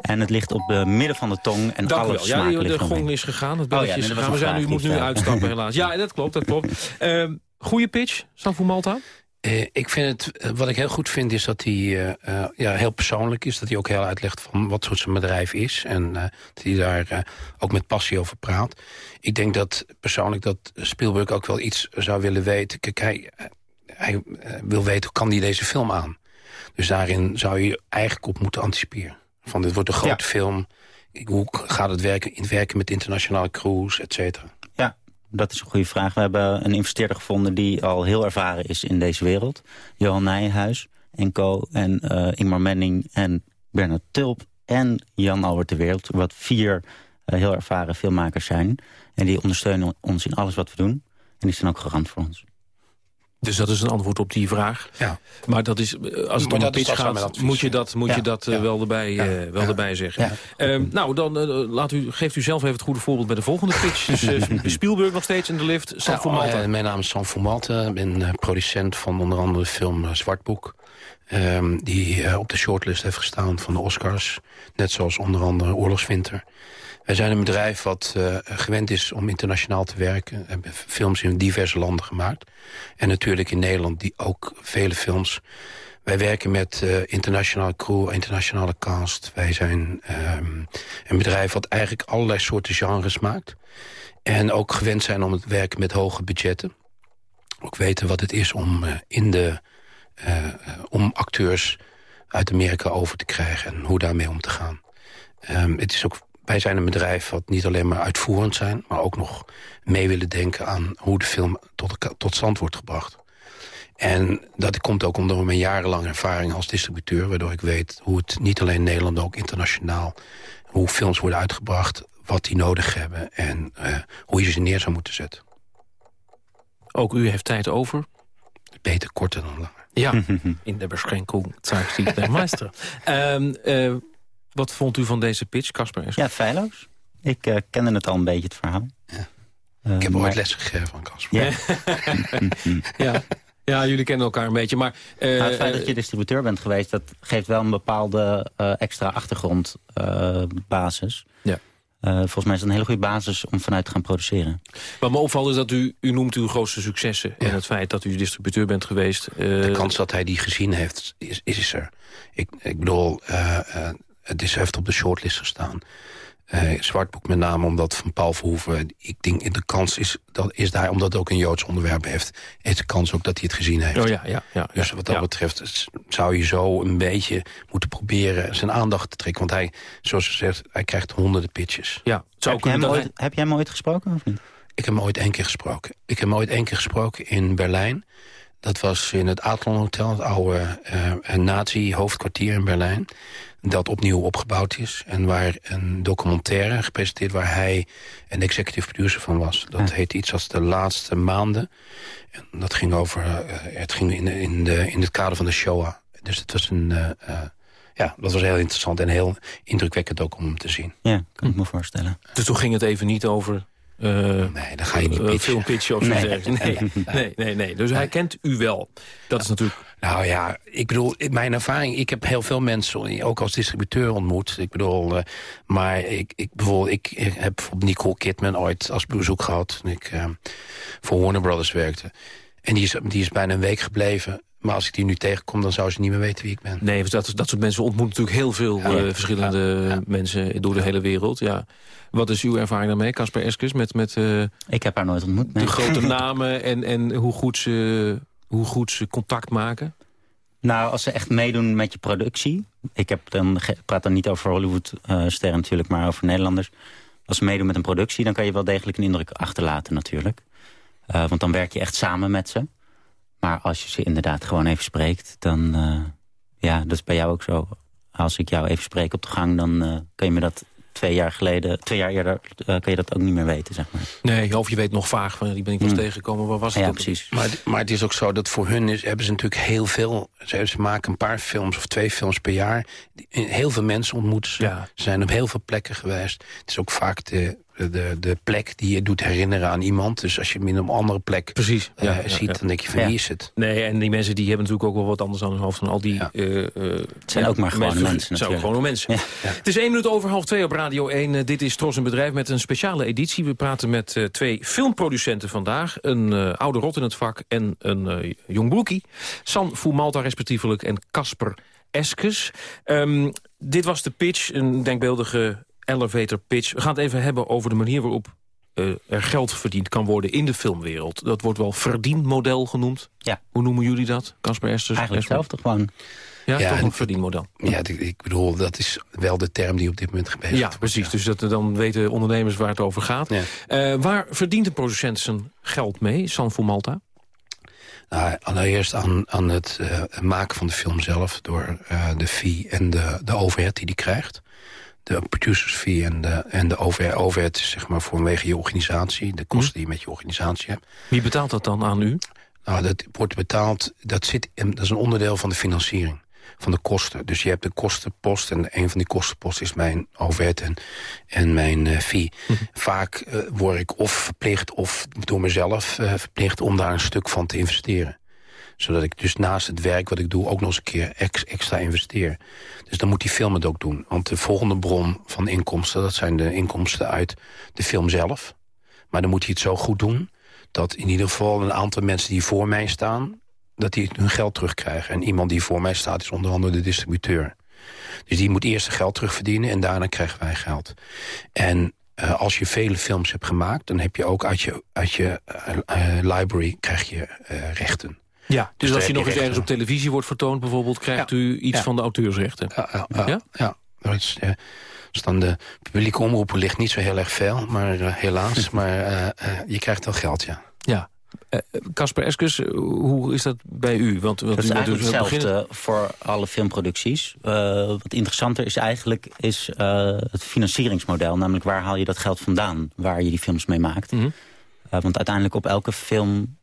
En het ligt op de midden van de tong en Dank alles Ja, de, de gong is gegaan, het belletje oh, ja, is gegaan. We zijn nu, moet nu uitstappen helaas. Ja, dat klopt, dat klopt. Uh, <laughs> goeie pitch, Sanfu Malta? Uh, ik vind het, wat ik heel goed vind is dat hij uh, uh, ja, heel persoonlijk is. Dat hij ook heel uitlegt van wat soort zijn bedrijf is. En dat hij daar ook met passie over praat. Ik denk dat persoonlijk dat Spielberg ook wel iets zou willen weten. Kijk, hij, hij wil weten, hoe kan hij deze film aan? Dus daarin zou je eigenlijk op moeten anticiperen. Van dit wordt een grote ja. film. Hoe gaat het werken, in werken met internationale crews, et cetera? Dat is een goede vraag. We hebben een investeerder gevonden die al heel ervaren is in deze wereld. Johan Nijenhuis en co. En uh, Ingmar Menning en Bernard Tulp en Jan Albert de Wereld. Wat vier uh, heel ervaren filmmakers zijn. En die ondersteunen ons in alles wat we doen. En die zijn ook garant voor ons. Dus dat is een antwoord op die vraag. Ja. Maar dat is, eh, als het om een pitch gaat, moet je dat, moet ja. je dat uh, wel, erbij, uh, wel erbij zeggen. Uh, nou, dan laat u, geeft u zelf even het goede voorbeeld bij de volgende pitch. dus <laughs> Spielberg nog steeds in de lift, San nou, Malta. mijn naam is San Malta. Ik ben producent van onder andere de film Zwartboek. Um, die op de shortlist heeft gestaan van de Oscars. Net zoals onder andere Oorlogswinter. Wij zijn een bedrijf wat uh, gewend is om internationaal te werken. We hebben films in diverse landen gemaakt. En natuurlijk in Nederland die ook vele films. Wij werken met uh, internationale crew, internationale cast. Wij zijn um, een bedrijf wat eigenlijk allerlei soorten genres maakt. En ook gewend zijn om het werken met hoge budgetten. Ook weten wat het is om, uh, in de, om acteurs uit Amerika over te krijgen... en hoe daarmee om te gaan. Um, het is ook wij zijn een bedrijf wat niet alleen maar uitvoerend zijn... maar ook nog mee willen denken aan hoe de film tot, tot stand wordt gebracht. En dat komt ook onder mijn jarenlange ervaring als distributeur... waardoor ik weet hoe het niet alleen in Nederland, maar ook internationaal... hoe films worden uitgebracht, wat die nodig hebben... en uh, hoe je ze neer zou moeten zetten. Ook u heeft tijd over? Beter korter dan langer. Ja, <laughs> in de beschenking zeigt zich de meester. Um, uh, wat vond u van deze pitch, Casper? Ja, feilloos. Ik uh, kende het al een beetje, het verhaal. Ja. Uh, ik heb maar... ooit les gegeven van Casper. <laughs> Ja. ja. ja. jullie kennen elkaar een beetje. Maar, uh, nou, het feit dat je distributeur bent geweest... dat geeft wel een bepaalde extra achtergrondbasis. ja. volgens mij is het een hele goede basis om vanuit te gaan produceren. Wat me opvalt is dat u, u noemt uw grootste successen. Ja. En het feit dat u distributeur bent geweest. De kans dat hij die gezien heeft, is, is er. Ik, ik bedoel, het is, heeft op de shortlist gestaan. Uh, Zwartboek met name omdat van Paul Verhoeven... ik denk de kans is, dat is daar, omdat het ook een Joods onderwerp heeft... is de kans ook dat hij het gezien heeft. Oh ja, ja, ja, dus wat dat ja. betreft zou je zo een beetje moeten proberen... zijn aandacht te trekken. Want hij, zoals je zegt, hij krijgt honderden pitches. Ja, zou heb, je hem ooit, heb jij hem ooit gesproken of niet? Ik heb hem ooit één keer gesproken. Ik heb hem ooit één keer gesproken in Berlijn. Dat was in het Adlon Hotel, het oude uh, nazi-hoofdkwartier in Berlijn dat opnieuw opgebouwd is. En waar een documentaire gepresenteerd waar hij een executive producer van was. Dat ja. heette iets als De Laatste Maanden. En dat ging over, uh, het ging in, in, de, in het kader van de Shoah. Dus het was een, uh, uh, ja, dat was heel interessant en heel indrukwekkend ook om hem te zien. Ja, kan ik me voorstellen. Dus toen ging het even niet over nee, dan ga je niet pitchen. filmpitchen of zo Nee. zeggen. Nee, nee, nee, nee. Dus hij kent u wel. Dat is natuurlijk... Nou ja, ik bedoel, mijn ervaring... Ik heb heel veel mensen, ook als distributeur ontmoet. Ik bedoel, eh, maar ik, ik, bijvoorbeeld, ik, ik heb bijvoorbeeld Nicole Kidman ooit als bezoek gehad... toen ik eh, voor Warner Brothers werkte. En die is, die is bijna een week gebleven. Maar als ik die nu tegenkom, dan zou ze niet meer weten wie ik ben. Nee, want dat, dat soort mensen ontmoeten natuurlijk heel veel Ja, ja. eh, verschillende mensen door de hele wereld. Ja. Wat is uw ervaring daarmee, Casper Eskes? Met, met, eh, Ik heb haar nooit ontmoet. de grote <laughs> namen en, en hoe, goed ze, hoe goed ze contact maken? Nou, als ze echt meedoen met je productie... ik heb dan, praat dan niet over Hollywood-sterren natuurlijk... maar over Nederlanders. Als ze meedoen met een productie... dan kan je wel degelijk een indruk achterlaten natuurlijk. Eh, want dan werk je echt samen met ze. Maar als je ze inderdaad gewoon even spreekt... dan, eh, ja, dat is bij jou ook zo. Als ik jou even spreek op de gang... dan eh, kan je me dat twee jaar geleden... twee jaar eerder eh, kan je dat ook niet meer weten, zeg maar. Nee, of je weet nog vaag van die ben ik wel Hmm. tegengekomen. Waar was het Ja, precies. Maar, maar het is ook zo dat voor hun is, hebben ze natuurlijk heel veel... Ze, ze maken een paar films of twee films per jaar. Heel veel mensen ontmoeten ze. Ze zijn op heel veel plekken geweest. Het is ook vaak de, de, de plek die je doet herinneren aan iemand. Dus als je hem in een andere plek Precies, eh, ja, ziet, ja. dan denk je van Ja. wie is het? Nee, en die mensen die hebben natuurlijk ook wel wat anders aan hun hoofd dan al die... eh, eh, zijn ook maar gewone mensen Het zijn ook natuurlijk. gewone mensen. Het is één minuut over half twee op Radio 1. Eh, dit is Tros een Bedrijf met een speciale editie. We praten met twee filmproducenten vandaag. Een eh, oude rot in het vak en een eh, jong broekie. San Fumalta respectievelijk en Casper Eskes. Ehm, dit was de pitch, een denkbeeldige elevator pitch. We gaan het even hebben over de manier waarop eh, er geld verdiend kan worden in de filmwereld. Dat wordt wel verdienmodel genoemd. Ja. Hoe noemen jullie dat, Casper Eskes? Eigenlijk hetzelfde gewoon. Ja, Ja, toch en- een verdienmodel. Ja, ik, bedoel, dat is wel de term die op dit moment gebezigd Ja, wordt. precies. Dus dat, dan weten ondernemers waar het over gaat. Eh, waar verdient een producent zijn geld mee, San Malta? Nou, allereerst aan, aan het eh, maken van de film zelf... door eh, de fee en de, de overhead die die krijgt. De producers fee en de, en de over, overhead zeg maar vanwege je organisatie. De kosten die je met je organisatie hebt. Wie betaalt dat dan aan u? Nou, dat wordt betaald, dat, zit in, dat is een onderdeel van de financiering. Van de kosten. Dus je hebt de kostenpost en een van die kostenposten is mijn overhead en, en mijn eh, fee. Vaak eh, word ik of verplicht of door mezelf eh, verplicht om daar een stuk van te investeren zodat ik dus naast het werk wat ik doe ook nog eens een keer ex- extra investeer. Dus dan moet die film het ook doen. Want de volgende bron van inkomsten, dat zijn de inkomsten uit de film zelf. Maar dan moet hij het zo goed doen dat in ieder geval een aantal mensen die voor mij staan... dat die hun geld terugkrijgen. En iemand die voor mij staat is onder andere de distributeur. Dus die moet eerst geld terugverdienen en daarna krijgen wij geld. En eh, als je vele films hebt gemaakt... dan heb je ook uit je, uit je eh, eh, library krijg je rechten. Ja, dus daar als je nog eens ergens op televisie wordt vertoond bijvoorbeeld... krijgt u iets Ja. van de auteursrechten. Ja, ja, ja, ja. Dat is, dus dan de publieke omroepen ligt niet zo heel erg veel, maar eh, helaas. <laughs> maar eh, eh, je krijgt wel geld, ja. Ja. Eh, Casper Eskes, eh, hoe is dat bij u? Want, want Dat is eigenlijk dus hetzelfde voor alle filmproducties. Eh, wat interessanter is eigenlijk is, eh, het financieringsmodel. Namelijk waar haal je dat geld vandaan waar je die films mee maakt. Mhm. Eh, want uiteindelijk op elke film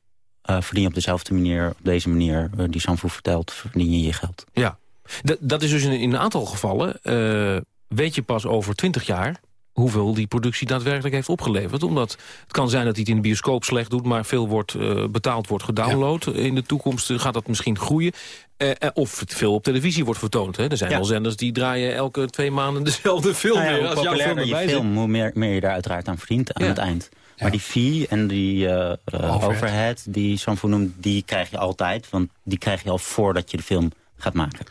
eh, verdien je op dezelfde manier... op deze manier, eh, die Sanfu vertelt, verdien je je geld. Ja, D- dat is dus in, in een aantal gevallen... eh, weet je pas over twintig jaar hoeveel die productie daadwerkelijk heeft opgeleverd. Omdat het kan zijn dat hij het in de bioscoop slecht doet... maar veel wordt eh, betaald, wordt gedownload. In de toekomst gaat dat misschien groeien. Of het veel op televisie wordt vertoond. Hè. Er zijn Ja. wel zenders die draaien elke twee maanden dezelfde film Nou ja, hoe Als film populairder je film, hoe meer, meer je daar uiteraard aan verdient aan het eind. Maar die fee en die eh, Overhead. overhead, die Sanfu noemt, die krijg je altijd. Want die krijg je al voordat je de film gaat maken.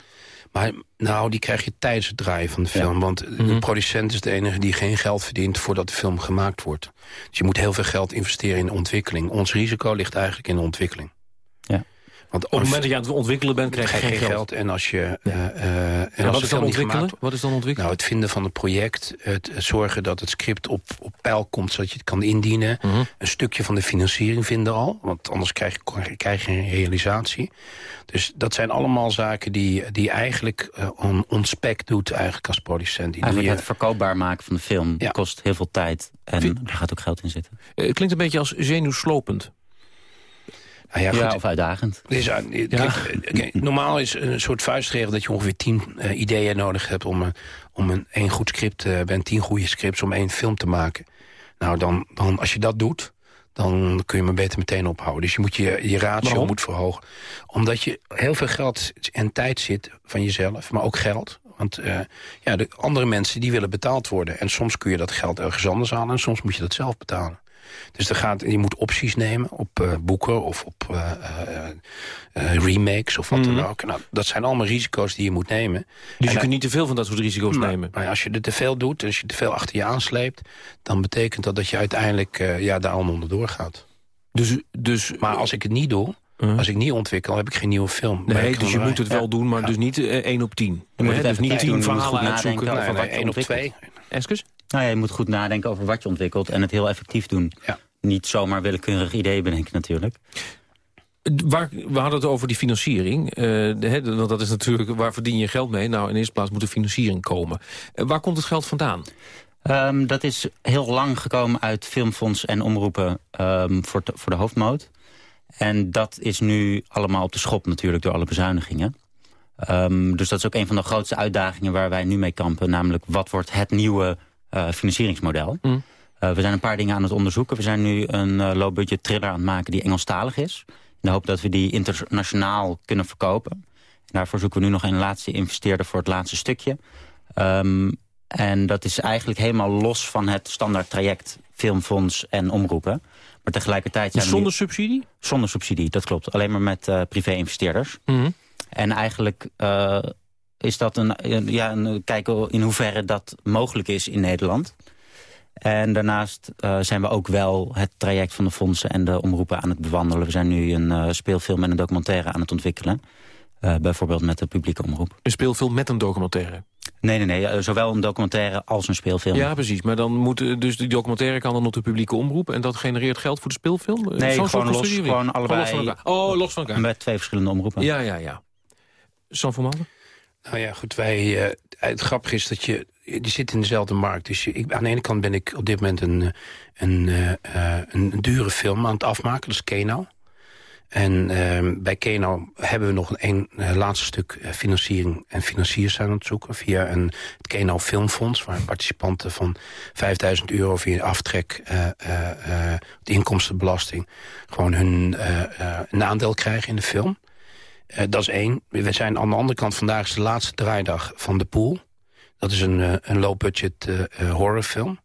Maar nou, die krijg je tijdens het draaien van de film. Want de producent is de enige die geen geld verdient voordat de film gemaakt wordt. Dus je moet heel veel geld investeren in de ontwikkeling. Ons risico ligt eigenlijk in de ontwikkeling. Ja. Want Op het moment dat je aan het ontwikkelen bent, krijg je geen geld. En als je... eh, eh, en als wat is dan ontwikkelen? gemaakt- Wat is dan ontwikkelen? Nou, het vinden van het project, het, zorgen dat het script op, op peil komt... zodat je het kan indienen. Mhm. Een stukje van de financiering vinden al. Want anders krijg je, krijg je een realisatie. Dus dat zijn allemaal zaken die, die eigenlijk uh, on, onspec doet eigenlijk als producent. Die Eigenlijk je, het verkoopbaar maken van de film kost heel veel tijd. En daar gaat ook geld in zitten. Het klinkt een beetje als zenuwslopend. Nou ja, Ja, goed. of uitdagend. Dus, kijk, eh, normaal is een soort vuistregel dat je ongeveer tien uh, ideeën nodig hebt... om, om een één goed script, uh, bij tien goede scripts, om één film te maken. Nou, dan, dan als je dat doet, dan kun je me beter meteen ophouden. Dus je moet je, je ratio Waarom? moet verhogen. Omdat je heel veel geld en tijd zit van jezelf, maar ook geld. Want ja, de andere mensen die willen betaald worden. En soms kun je dat geld ergens anders halen en soms moet je dat zelf betalen. Dus er gaat, je moet opties nemen op eh, boeken of op eh, eh, eh, remakes of wat dan ook. Nou, dat zijn allemaal risico's die je moet nemen. Mhm. Dus je kunt niet te veel van dat soort risico's maar- nemen. maar als je er te veel doet, als je te veel achter je aansleept... dan betekent dat dat je uiteindelijk eh, ja, daar allemaal onderdoor gaat. Dus, dus, maar als ik het niet doe, als ik niet ontwikkel... heb ik geen nieuwe film. Nee, dus je moet het wel doen, maar Ja. dus niet 1 op 10. Je moet Hè, het dus niet effectief 10 doen, je moet goed verhalen nadenken uitzoeken. over Nee, wat je één op ontwikkelt. twee. Eskes? Nou ja, je moet goed nadenken over wat je ontwikkelt en het heel effectief doen. Niet zomaar willekeurig ideeën bedenken natuurlijk. Waar, we hadden het over die financiering. de, want dat is natuurlijk, waar verdien je geld mee? Nou, in eerste plaats moet er financiering komen. Eh, waar komt het geld vandaan? Ehm, dat is heel lang gekomen uit filmfonds en omroepen ehm, voor, te- voor de hoofdmoot. En dat is nu allemaal op de schop natuurlijk door alle bezuinigingen. Ehm, dus dat is ook een van de grootste uitdagingen waar wij nu mee kampen. Namelijk, wat wordt het nieuwe eh, financieringsmodel? Mm. Eh, we zijn een paar dingen aan het onderzoeken. We zijn nu een eh, low-budget thriller aan het maken die Engelstalig is. In de hoop dat we die internationaal kunnen verkopen. En daarvoor zoeken we nu nog een laatste investeerder voor het laatste stukje. Ehm, en dat is eigenlijk helemaal los van het standaard traject filmfonds en omroepen. Maar tegelijkertijd zijn Zonder nu- subsidie? Zonder subsidie, dat klopt. Alleen maar met eh, privé-investeerders. Mhm. En eigenlijk is dat een, een- ja, een kijken in hoeverre dat mogelijk is in Nederland. En daarnaast eh, zijn we ook wel het traject van de fondsen en de omroepen aan het bewandelen. We zijn nu een eh, speelfilm en een documentaire aan het ontwikkelen. Eh, bijvoorbeeld met de publieke omroep. Een speelfilm met een documentaire? Nee, nee, nee. eh, zowel een documentaire als een speelfilm. Ja, precies. Maar dan moet eh, dus die documentaire kan dan op de publieke omroep... en dat genereert geld voor de speelfilm? Eh, Nee, gewoon los, gewoon allebei. los van elkaar. Oh, los van elkaar. Met twee verschillende omroepen. Ja, ja, ja. San van Malden? Nou ja, goed, wij, eh, het grappige is dat je, je zit in dezelfde markt. Dus ik, aan de ene kant ben ik op dit moment een, eh, een, eh, een, een dure film aan het afmaken, dat is Keno. En eh, bij Keno hebben we nog een, laatste stuk financiering en financiers aan het zoeken... via een, het Keno Filmfonds, waar participanten van 5000 euro via aftrek... eh, de inkomstenbelasting gewoon hun een aandeel krijgen in de film... Eh, dat is één. We zijn aan de andere kant, vandaag is de laatste draaidag van De Pool. Dat is een, eh, een low-budget eh, horrorfilm.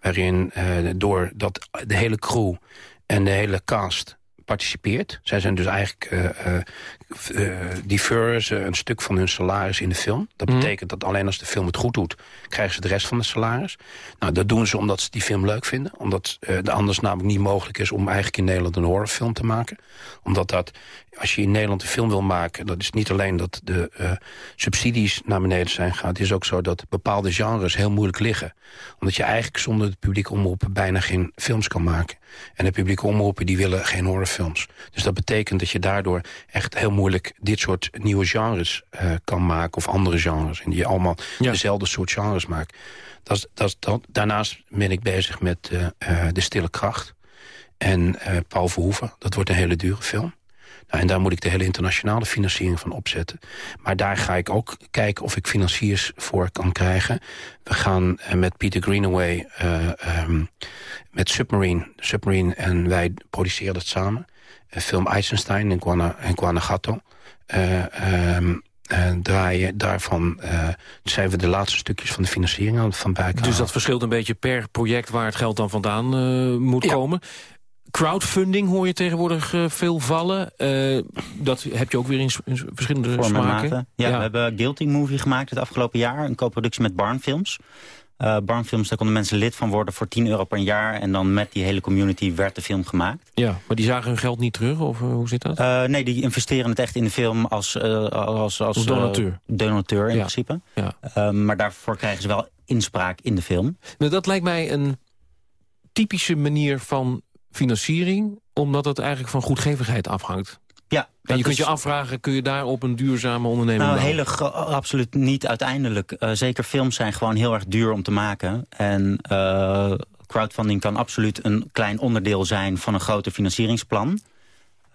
Waarin door dat de hele crew en de hele cast participeert. Zij zijn dus eigenlijk eh, eh, f- eh, een stuk van hun salaris in de film. Dat Mhm. betekent dat alleen als de film het goed doet... krijgen ze de rest van de salaris. Nou, dat doen ze omdat ze die film leuk vinden. Omdat de anders namelijk niet mogelijk is... om eigenlijk in Nederland een horrorfilm te maken. Omdat dat, als je in Nederland een film wil maken... dat is niet alleen dat de subsidies naar beneden zijn gegaan. Het is ook zo dat bepaalde genres heel moeilijk liggen. Omdat je eigenlijk zonder de publieke omroepen... bijna geen films kan maken. En de publieke omroepen die willen geen horrorfilms. Dus dat betekent dat je daardoor echt heel moeilijk... dit soort nieuwe genres eh, kan maken of andere genres. En die allemaal dezelfde soort genres maakt. Dat dat. Daarnaast ben ik bezig met eh, eh, De Stille Kracht. En Paul Verhoeven, dat wordt een hele dure film. Nou, en daar moet ik de hele internationale financiering van opzetten. Maar daar ga ik ook kijken of ik financiers voor kan krijgen. We gaan met Peter Greenaway, eh, ehm, met Submarine, Submarine en wij produceren dat samen. Film Eisenstein en, Guana, en Guanajuato. Eh, ehm, eh, draaien. Daarvan eh, zijn we de laatste stukjes van de financiering aan van bij Dus dat verschilt een beetje per project waar het geld dan vandaan eh, moet komen. Crowdfunding hoor je tegenwoordig veel vallen. Eh, dat heb je ook weer in, in verschillende Vorm en smaken. maten. Ja, we hebben Guilty Movie gemaakt het afgelopen jaar. Een co-productie met Barnfilms. Eh Barnfilms, daar konden mensen lid van worden voor 10 euro per jaar. En dan met die hele community werd de film gemaakt. Ja, maar die zagen hun geld niet terug, of eh, hoe zit dat? Eh, nee, die investeren het echt in de film als, als, als, donateur. donateur in Ja. principe. Ja. Maar daarvoor krijgen ze wel inspraak in de film. Nou, dat lijkt mij een typische manier van financiering... omdat het eigenlijk van goedgevigheid afhangt. Ja, En je kunt is- je afvragen, kun je daar op een duurzame onderneming Nou, hele absoluut niet uiteindelijk. Eh, zeker films zijn gewoon heel erg duur om te maken. En eh, crowdfunding kan absoluut een klein onderdeel zijn van een groter financieringsplan.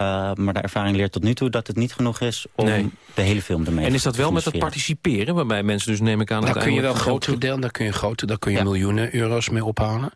Uh, maar de ervaring leert tot nu toe dat het niet genoeg is om Nee. de hele film ermee En is dat wel met het participeren? Waarbij mensen dus neem ik aan Daar kun je wel grotere deel, daar kun je grote, daar kun je miljoenen euro's mee ophalen.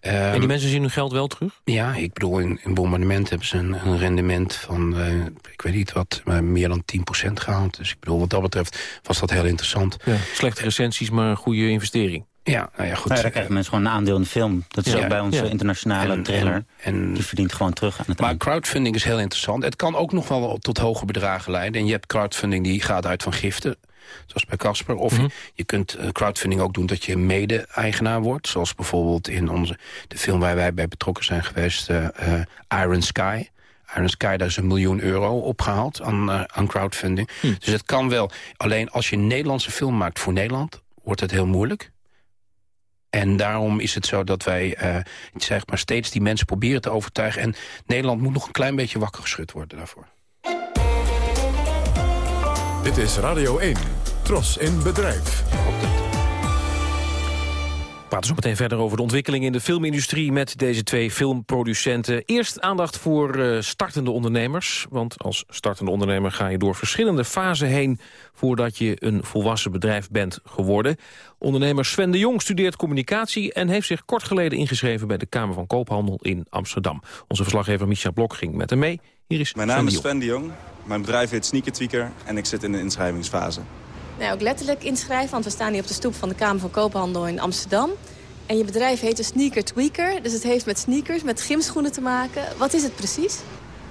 En Ehm, die mensen zien hun geld wel terug? Ja, ik bedoel, in, in bombardement hebben ze een, een rendement van, eh, ik weet niet wat, maar meer dan 10% gehaald. Dus ik bedoel, wat dat betreft was dat heel interessant. Ja. Slechte recensies, maar een goede investering. Ja, nou ja, goed. Nou ja, dan krijgen mensen gewoon een aandeel in de film. Dat is Ja. ook bij onze Ja. internationale En- trailer. en- Die verdient gewoon terug aan het Maar eind. crowdfunding is heel interessant. Het kan ook nog wel tot hoge bedragen leiden. En je hebt crowdfunding die gaat uit van giften. Zoals bij Casper. Of Mhm. je, je kunt eh, crowdfunding ook doen dat je mede-eigenaar wordt. Zoals bijvoorbeeld in onze, de film waar wij bij betrokken zijn geweest. eh, eh, Iron Sky. Iron Sky, daar is een miljoen euro opgehaald aan, aan crowdfunding. Hm. Dus het kan wel. Alleen als je een Nederlandse film maakt voor Nederland... wordt het heel moeilijk. En daarom is het zo dat wij eh, zeg maar steeds die mensen proberen te overtuigen. En Nederland moet nog een klein beetje wakker geschud worden daarvoor. Dit is Radio 1. Tros in bedrijf. We praten zo meteen verder over de ontwikkeling in de filmindustrie... met deze twee filmproducenten. Eerst aandacht voor eh, startende ondernemers. Want als startende ondernemer ga je door verschillende fasen heen... voordat je een volwassen bedrijf bent geworden. Ondernemer Sven de Jong studeert communicatie... en heeft zich kort geleden ingeschreven bij de Kamer van Koophandel in Amsterdam. Onze verslaggever Micha Blok ging met hem mee. Hier is Mijn naam is. Sven de Jong. Mijn bedrijf heet Sneaker Tweaker en ik zit in de inschrijvingsfase. Nou, ook letterlijk inschrijven, want we staan hier op de stoep van de Kamer van Koophandel in Amsterdam. En je bedrijf heet de Sneaker Tweaker, dus het heeft met sneakers, met gymschoenen te maken. Wat is het precies?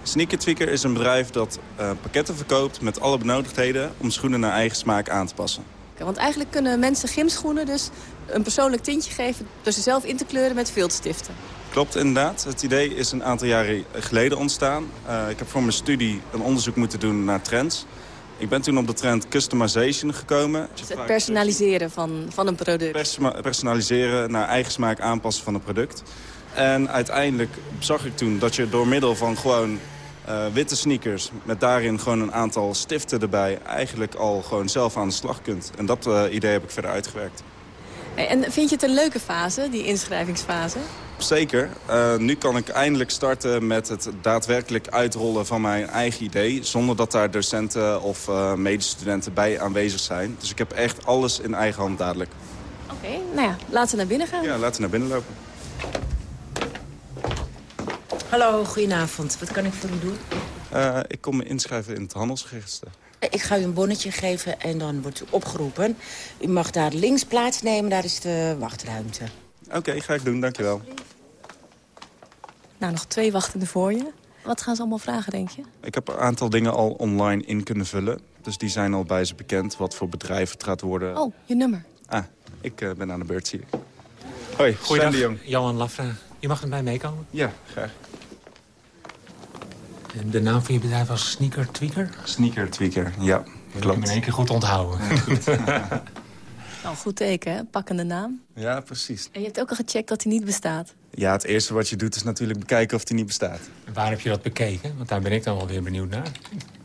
Sneaker Tweaker is een bedrijf dat eh, pakketten verkoopt met alle benodigdheden om schoenen naar eigen smaak aan te passen. Want eigenlijk kunnen mensen gymschoenen dus een persoonlijk tintje geven... door ze zelf in te kleuren met viltstiften. Klopt inderdaad. Het idee is een aantal jaren geleden ontstaan. Eh, ik heb voor mijn studie een onderzoek moeten doen naar trends. Ik ben toen op de trend customization gekomen. Dus het personaliseren van, van een product. Persma- personaliseren naar eigen smaak aanpassen van een product. En uiteindelijk zag ik toen dat je door middel van gewoon eh, witte sneakers... met daarin gewoon een aantal stiften erbij... eigenlijk al gewoon zelf aan de slag kunt. En dat eh, idee heb ik verder uitgewerkt. En vind je het een leuke fase, die inschrijvingsfase? Zeker. Eh, nu kan ik eindelijk starten met het daadwerkelijk uitrollen van mijn eigen idee... zonder dat daar docenten of eh, medestudenten bij aanwezig zijn. Dus ik heb echt alles in eigen hand dadelijk. Oké, nou ja, laten we naar binnen gaan. Ja, laten we naar binnen lopen. Hallo, goedenavond. Wat kan ik voor u doen? Eh, ik kom me inschrijven in het handelsregister. Ik ga u een bonnetje geven en dan wordt u opgeroepen. U mag daar links plaatsnemen, daar is de wachtruimte. Oké, ga ik doen. Dankjewel. Nou, nog twee wachtenden voor je. Wat gaan ze allemaal vragen, denk je? Ik heb een aantal dingen al online in kunnen vullen. Dus die zijn al bij ze bekend. Wat voor bedrijf het gaat worden. Oh, je nummer. Ah, ik eh, ben aan de beurt, zie ik. Hoi, Sven Goeiedag, de Jong. Johan Lafra. Je mag met mij meekomen. Ja, graag. En de naam van je bedrijf was Sneaker Tweaker? Sneaker Tweaker, ja, Dat heb ik klopt. hem in één keer goed onthouden. <laughs> Nou, goed teken, hè? Pakkende naam. Ja, precies. En je hebt ook al gecheckt dat hij niet bestaat. Ja, het eerste wat je doet is natuurlijk bekijken of die niet bestaat. Waar heb je dat bekeken? Want daar ben ik dan wel weer benieuwd naar.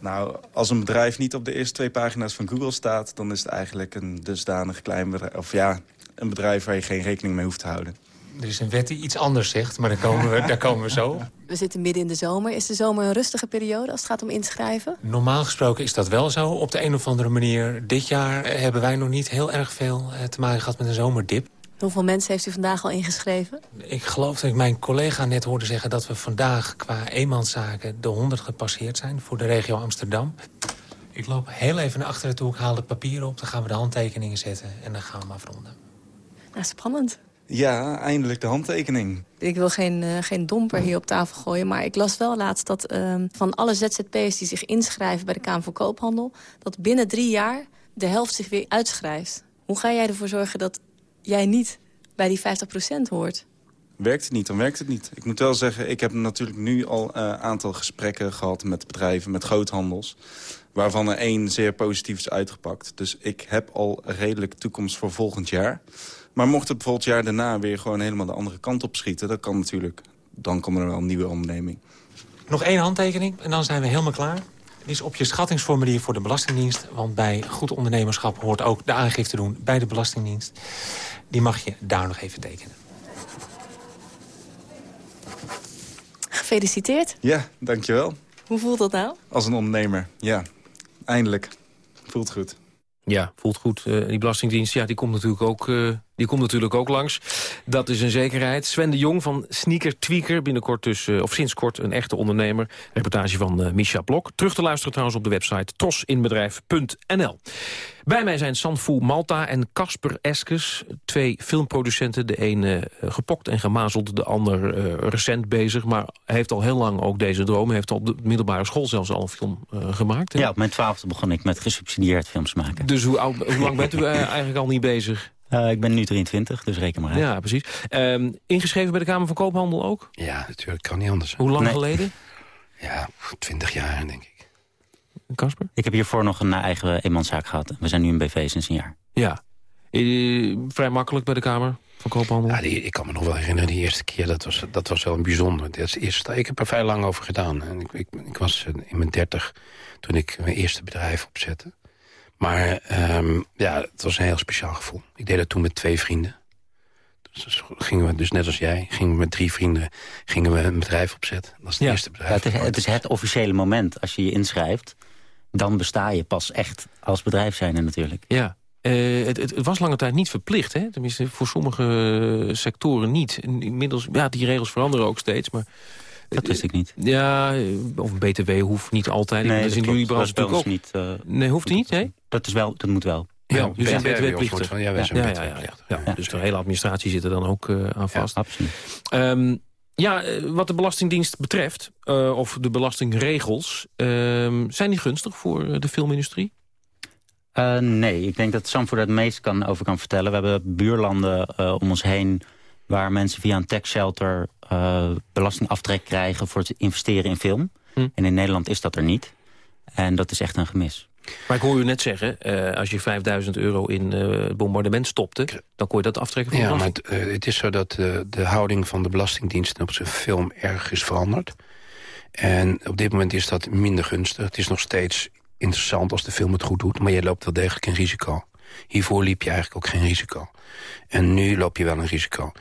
Nou, als een bedrijf niet op de eerste twee pagina's van Google staat... dan is het eigenlijk een dusdanig klein bedrijf... of ja, een bedrijf waar je geen rekening mee hoeft te houden. Er is een wet die iets anders zegt, maar daar komen we, daar komen we zo. <laughs> We zitten midden in de zomer. Is de zomer een rustige periode als het gaat om inschrijven? Normaal gesproken is dat wel zo. Op de een of andere manier. Dit jaar hebben wij nog niet heel erg veel eh, te maken gehad met een zomerdip. Hoeveel mensen heeft u vandaag al ingeschreven? Ik geloof dat ik mijn collega net hoorde zeggen... dat we vandaag qua eenmanszaken de 100 gepasseerd zijn... voor de regio Amsterdam. Ik loop heel even naar achteren toe, ik haal de papieren op... dan gaan we de handtekeningen zetten en dan gaan we hem afronden. Nou, spannend. Ja, eindelijk de handtekening. Ik wil geen, eh, geen domper hier op tafel gooien, maar ik las wel laatst dat ehm, van alle ZZP'ers die zich inschrijven bij de Kamer van Koophandel, dat binnen drie jaar de helft zich weer uitschrijft. Hoe ga jij ervoor zorgen dat jij niet bij die 50% hoort? Werkt het niet, dan werkt het niet. Ik moet wel zeggen, ik heb natuurlijk nu al een aantal gesprekken gehad met bedrijven, met groothandels. Waarvan er één zeer positief is uitgepakt. Dus ik heb al redelijk toekomst voor volgend jaar. Maar mocht het bijvoorbeeld het jaar daarna weer gewoon helemaal de andere kant op schieten... dat kan natuurlijk. Dan komt er wel een nieuwe onderneming. Nog één handtekening en dan zijn we helemaal klaar. Die is op je schattingsformulier voor de Belastingdienst. Want bij goed ondernemerschap hoort ook de aangifte doen bij de Belastingdienst. Die mag je daar nog even tekenen. Gefeliciteerd. Ja, dankjewel. Hoe voelt dat nou? Als een ondernemer, ja. Eindelijk. Voelt goed. Ja, voelt goed. Uh, die Belastingdienst ja, die komt, natuurlijk ook, uh, die komt natuurlijk ook langs. Dat is een zekerheid. Sven de Jong van Sneaker Tweaker. Binnenkort dus, uh, of sinds kort een echte ondernemer. Reportage van Misha Blok. Terug te luisteren trouwens op de website trosinbedrijf.nl. Bij mij zijn Sanfu Malta en Casper Eskes. Twee filmproducenten. De een gepokt en gemazeld, de ander recent bezig. Maar heeft al heel lang ook deze droom. Heeft al op de middelbare school zelfs al een film gemaakt. Hè? Ja, op mijn twaalfde begon ik met gesubsidieerd films maken. Dus hoe, oud, hoe lang bent u eigenlijk al niet bezig? Uh, ik ben nu 23, dus reken maar uit. Ja, precies. Um, ingeschreven bij de Kamer van Koophandel ook? Ja, natuurlijk. Kan niet anders. Hoe lang nee. geleden? <laughs> Ja, 20 jaar, denk ik. Kasper? Ik heb hiervoor nog een eigen eenmanszaak gehad. We zijn nu een BV sinds een jaar. Ja. Uh, vrij makkelijk bij de Kamer van Koophandel? Ja, die, ik kan me nog wel herinneren, die eerste keer, dat was, dat was wel een bijzonder. Dat is eerste, ik heb er vrij lang over gedaan. En ik, ik, ik was in mijn dertig toen ik mijn eerste bedrijf opzette. Maar um, ja, het was een heel speciaal gevoel. Ik deed dat toen met twee vrienden. Dus gingen we, dus net als jij, gingen we met drie vrienden gingen we een bedrijf opzetten. Dat is het ja. eerste bedrijf. Ja, het, is, het, is, het officiële moment. Als je je inschrijft, dan besta je pas echt als bedrijf zijn natuurlijk. Ja. Uh, het, het, was lange tijd niet verplicht, hè? tenminste voor sommige sectoren niet. Inmiddels, ja, die regels veranderen ook steeds, maar dat wist ik niet. Ja, of een BTW hoeft niet altijd. Nee, dat is in jullie branche natuurlijk ook. Niet, uh, nee, hoeft niet, nee? Dat, is wel, dat moet wel. Ja, ja jullie zijn BTW-plichtig. Ja, wij zijn ja, ja, ja, ja, ja, Dus de hele administratie zit er dan ook uh, aan vast. absoluut. Um, ja, wat de Belastingdienst betreft, uh, of de belastingregels... Um, zijn die gunstig voor de filmindustrie? Uh, nee, ik denk dat Sanford het meest kan, over kan vertellen. We hebben buurlanden uh, om ons heen waar mensen via een tax shelter uh, belastingaftrek krijgen voor het investeren in film. Hm. En in Nederland is dat er niet. En dat is echt een gemis. Maar ik hoor u net zeggen, uh, als je 5000 euro in uh, bombardement stopte... dan kon je dat aftrekken van Ja, maar het, uh, het, is zo dat de houding van de Belastingdienst op zijn film erg is veranderd. En op dit moment is dat minder gunstig. Het is nog steeds interessant als de film het goed doet... maar je loopt wel degelijk een risico. Hiervoor liep je eigenlijk ook geen risico. En nu loop je wel een risico.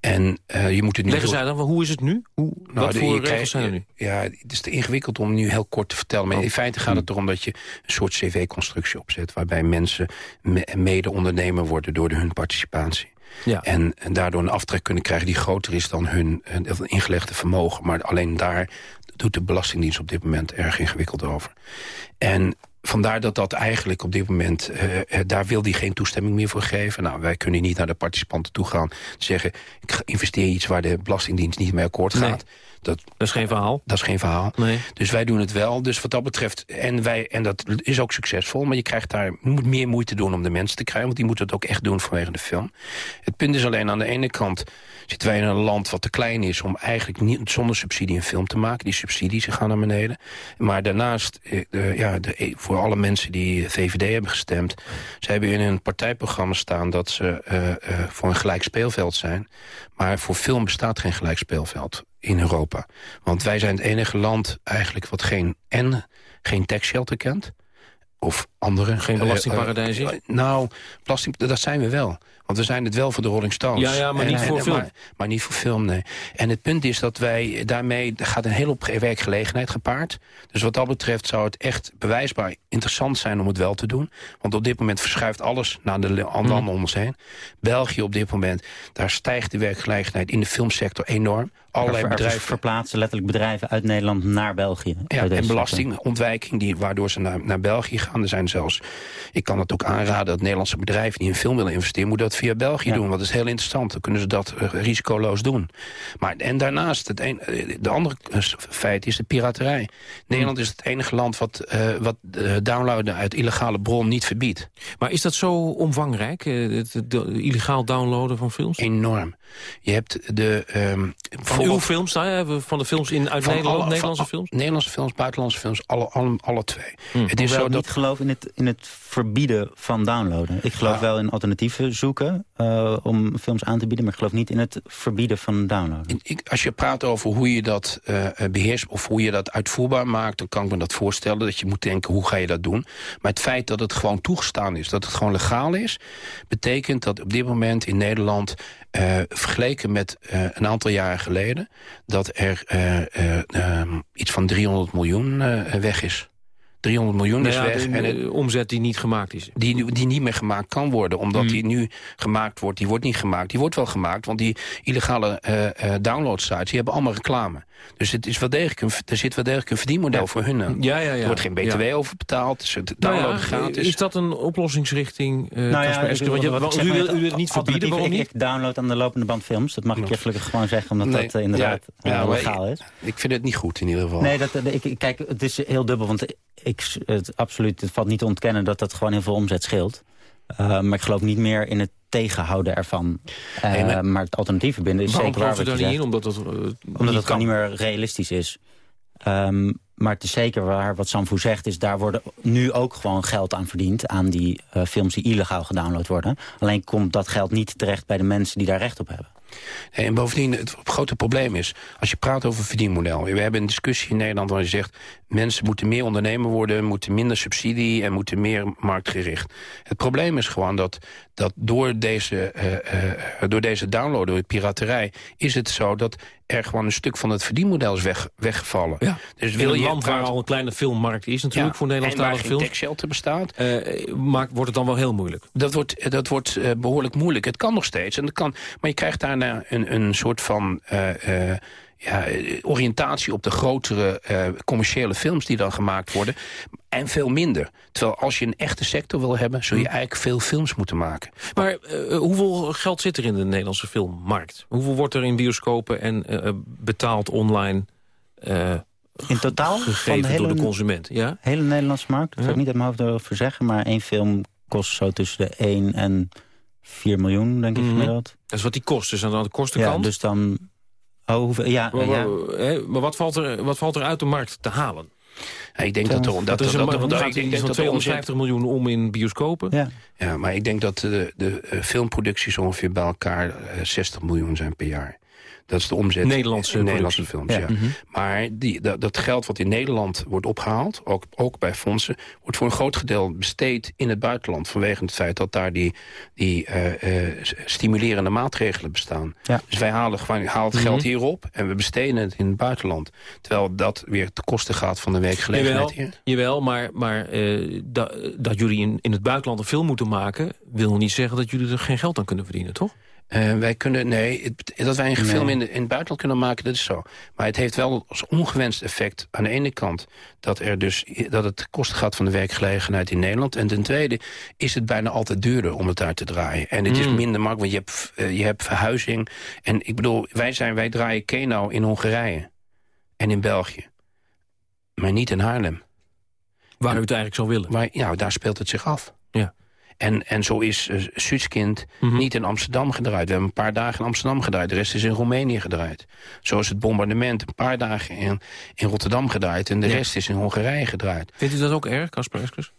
En uh, je moet het nu... Leggen zij dan, hoe is het nu? Hoe, nou, wat voor regels zijn er nu? Ja, het is te ingewikkeld om nu heel kort te vertellen. Maar oh. in feite gaat het erom dat je een soort cv-constructie opzet... waarbij mensen me mede-ondernemer worden door de hun participatie. Ja. En, en daardoor een aftrek kunnen krijgen die groter is dan hun, hun ingelegde vermogen. Maar alleen daar doet de Belastingdienst op dit moment erg ingewikkeld over. En vandaar dat dat eigenlijk op dit moment... Uh, daar wil hij geen toestemming meer voor geven. Nou, wij kunnen niet naar de participanten toe gaan... zeggen, ik investeer iets waar de Belastingdienst niet mee akkoord gaat. Nee. Dat, dat, is geen verhaal? Dat is geen verhaal. Nee. Dus wij doen het wel. Dus wat dat betreft, en, wij, en dat is ook succesvol... maar je krijgt daar, moet meer moeite doen om de mensen te krijgen... want die moeten het ook echt doen vanwege de film. Het punt is alleen aan de ene kant zitten wij in een land wat te klein is... om eigenlijk niet zonder subsidie een film te maken. Die subsidies gaan naar beneden. Maar daarnaast, uh, ja, de, voor alle mensen die VVD hebben gestemd... ze hebben in hun partijprogramma staan dat ze uh, uh, voor een gelijk speelveld zijn. Maar voor film bestaat geen gelijk speelveld in Europa. Want wij zijn het enige land eigenlijk wat geen, en geen tax shelter kent... Of andere... Geen belastingparadijzen? Uh, uh, nou, belasting, dat zijn we wel. Want we zijn het wel voor de Rolling Stones. Ja, ja maar en, niet voor en, film. Maar, maar, niet voor film, nee. En het punt is dat wij daarmee... Er gaat een hele hoop werkgelegenheid gepaard. Dus wat dat betreft zou het echt bewijsbaar interessant zijn om het wel te doen. Want op dit moment verschuift alles naar de landen mm. om ons heen. België op dit moment, daar stijgt de werkgelegenheid in de filmsector enorm. Allerlei bedrijven verplaatsen letterlijk bedrijven uit Nederland naar België. Ja, en belastingontwijking, die, waardoor ze naar, naar België gaan. Er zijn zelfs, ik kan het ook aanraden, dat Nederlandse bedrijven die in film willen investeren, moeten dat via België ja. doen. Want dat is heel interessant. Dan kunnen ze dat uh, risicoloos doen. Maar, en daarnaast, het een, de andere feit is de piraterij. Nederland is het enige land wat, uh, wat downloaden uit illegale bron niet verbiedt. Maar is dat zo omvangrijk, het, het, het illegaal downloaden van films? Enorm. Je hebt de... Um, van uw films, nou van de films in, uit Nederland, alle, Nederlandse films? Nederlandse films, buitenlandse films, alle, alle, alle twee. Hmm. Het is zo dat... niet geloof in het, in het verbieden van downloaden. Ik geloof wel in alternatieven zoeken. uh, om films aan te bieden... maar ik geloof niet in het verbieden van downloaden. Ik, als je praat over hoe je dat uh, beheerst of hoe je dat uitvoerbaar maakt... dan kan ik me dat voorstellen dat je moet denken hoe ga je dat doen. Maar het feit dat het gewoon toegestaan is, dat het gewoon legaal is... betekent dat op dit moment in Nederland... Uh, vergeleken met uh, een aantal jaren geleden... dat er uh, iets van 300 miljoen weg is. 300 miljoen is nou ja, weg. De, en het, omzet die niet gemaakt is. Die, die niet meer gemaakt kan worden. Omdat Mm. die nu gemaakt wordt. Die wordt niet gemaakt. Die wordt wel gemaakt. Want die illegale uh, uh, downloadsites die hebben allemaal reclame. Dus het is wel degelijk een, er zit wel degelijk een verdienmodel ja. voor hun. Ja, ja, ja. Er wordt geen btw ja. over betaald. Dus het nou ja, gratis. Is dat een oplossingsrichting, uh, nou ja, Esker? Want je, wat, u, wil, u het niet verbieden, waarom ik, niet? Ik download aan de lopende band films. Dat mag ik je gelukkig gewoon zeggen, omdat nee, dat inderdaad ja, ja, legaal is. Ik vind het niet goed in ieder geval. Nee, dat, ik, kijk, het is heel dubbel, want ik, het, absoluut, het valt niet te ontkennen dat dat gewoon heel veel omzet scheelt. Uh, maar ik geloof niet meer in het tegenhouden ervan. Nee, maar, maar, het alternatief verbinden is Waarom zeker waar je daar zegt. niet in? Omdat het, uh, Omdat het gewoon niet meer realistisch is. Um, maar het is zeker waar wat Samfu zegt, is daar worden nu ook gewoon geld aan verdiend. Aan die uh, films die illegaal gedownload worden. Alleen komt dat geld niet terecht bij de mensen die daar recht op hebben. Nee, en bovendien, het grote probleem is... als je praat over verdienmodel... we hebben een discussie in Nederland waar je zegt... mensen moeten meer ondernemer worden... moeten minder subsidie en moeten meer marktgericht. Het probleem is gewoon dat, dat door, deze, uh, uh, door deze download, door de piraterij... is het zo dat er gewoon een stuk van het verdienmodel is weg, weggevallen. Ja. Dus wil in een land waar al een kleine filmmarkt is natuurlijk... ja, voor Nederlandstalige films. En shelter bestaat. Uh, maakt, wordt het dan wel heel moeilijk? Dat wordt, dat wordt uh, behoorlijk moeilijk. Het kan nog steeds. En dat kan, maar je krijgt daarna een, een soort van... Uh, ja, oriëntatie op de grotere uh, commerciële films die dan gemaakt worden. En veel minder. Terwijl als je een echte sector wil hebben... zul je eigenlijk veel films moeten maken. Maar uh, hoeveel geld zit er in de Nederlandse filmmarkt? Hoeveel wordt er in bioscopen en uh, betaald online... in totaal gegeven van de hele, door de consument? Ja? hele Nederlandse markt? Dat ja. zou ik niet uit mijn hoofd over zeggen. Maar één film kost zo tussen de 1 en 4 miljoen, denk ik Mhm. gemiddeld. Mm -hmm. Dat is wat die kost. Dus aan de kostenkant? Ja, dus dan... Oh, hoeveel, ja, maar, ja. Maar, maar wat, valt er, wat valt er uit de markt te halen? Ja, ik denk dat, er, dat, dat, is een, dat, dat, dat, dat ik denk van dat 250 miljoen om in bioscopen. Ja, ja maar ik denk dat de, de uh, filmproducties ongeveer bij elkaar uh, 60 miljoen zijn per jaar. Dat is de omzet Nederlandse, Nederlandse films. Ja. ja. Mhm. Mm -hmm. Maar die, dat, dat, geld wat in Nederland wordt opgehaald, ook, ook bij fondsen... wordt voor een groot gedeelte besteed in het buitenland. Vanwege het feit dat daar die, die uh, uh, stimulerende maatregelen bestaan. Ja. Dus wij halen, gewoon, halen het Mhm. geld hierop en we besteden het in het buitenland. Terwijl dat weer te kosten gaat van de werkgelegenheid jawel, hier. Jawel, maar, maar uh, da, dat jullie in, in het buitenland een film moeten maken... wil niet zeggen dat jullie er geen geld aan kunnen verdienen, toch? Uh, wij kunnen, nee, het, dat wij een nee. film in, in het buitenland kunnen maken, dat is zo. Maar het heeft wel als ongewenst effect aan de ene kant... dat, er dus, dat het kosten gaat van de werkgelegenheid in Nederland. En ten tweede is het bijna altijd duurder om het daar te draaien. En het mm. is minder makkelijk, want je hebt, uh, je hebt verhuizing. En ik bedoel, wij, zijn, wij draaien Keno in Hongarije en in België. Maar niet in Haarlem. Waar u het eigenlijk zou willen. Waar, nou, daar speelt het zich af. Ja. En, en zo is uh, Suutskind mm -hmm. niet in Amsterdam gedraaid. We hebben een paar dagen in Amsterdam gedraaid. De rest is in Roemenië gedraaid. Zo is het bombardement een paar dagen in, in Rotterdam gedraaid. En de ja. rest is in Hongarije gedraaid. Vindt u dat ook erg, Casper Eskers?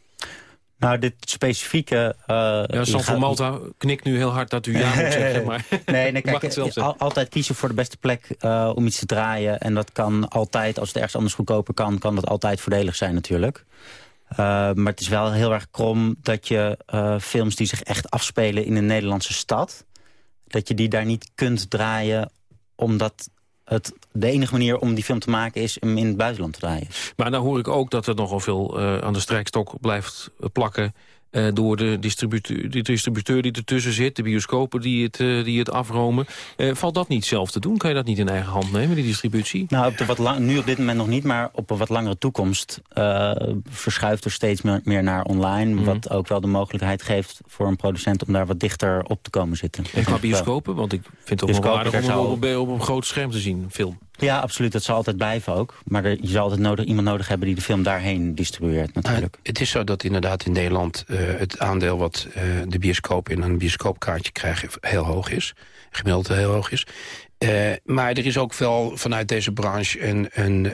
Nou, dit specifieke... Uh, ja, San van Malta knikt nu heel hard dat u ja moet zeggen. <laughs> Maar nee, nee kijk, <laughs> al, altijd kiezen voor de beste plek uh, om iets te draaien. En dat kan altijd, als het ergens anders goedkoper kan... kan dat altijd voordelig zijn natuurlijk. Uh, maar het is wel heel erg krom dat je uh, films die zich echt afspelen in een Nederlandse stad... dat je die daar niet kunt draaien omdat het de enige manier om die film te maken is om in het buitenland te draaien. Maar nou hoor ik ook dat er nogal veel uh, aan de strijkstok blijft plakken... Uh, door de distributeur, de distributeur die ertussen zit, de bioscopen die het, uh, die het afromen. Uh, valt dat niet zelf te doen? Kan je dat niet in eigen hand nemen, die distributie? Nou, op de wat nu op dit moment nog niet, maar op een wat langere toekomst verschuift er steeds meer, meer naar online. Mm. Wat ook wel de mogelijkheid geeft voor een producent om daar wat dichter op te komen zitten. En qua bioscopen? Want ik vind het ook wel aardig om op een groot scherm te zien, film. Ja, absoluut. Dat zal altijd blijven ook. Maar er, je zal altijd nodig, iemand nodig hebben die de film daarheen distribueert natuurlijk. Uh, het is zo dat inderdaad in Nederland uh, het aandeel wat uh, de bioscoop in een bioscoopkaartje krijgt heel hoog is. Gemiddeld heel hoog is. maar er is ook wel vanuit deze branche een, een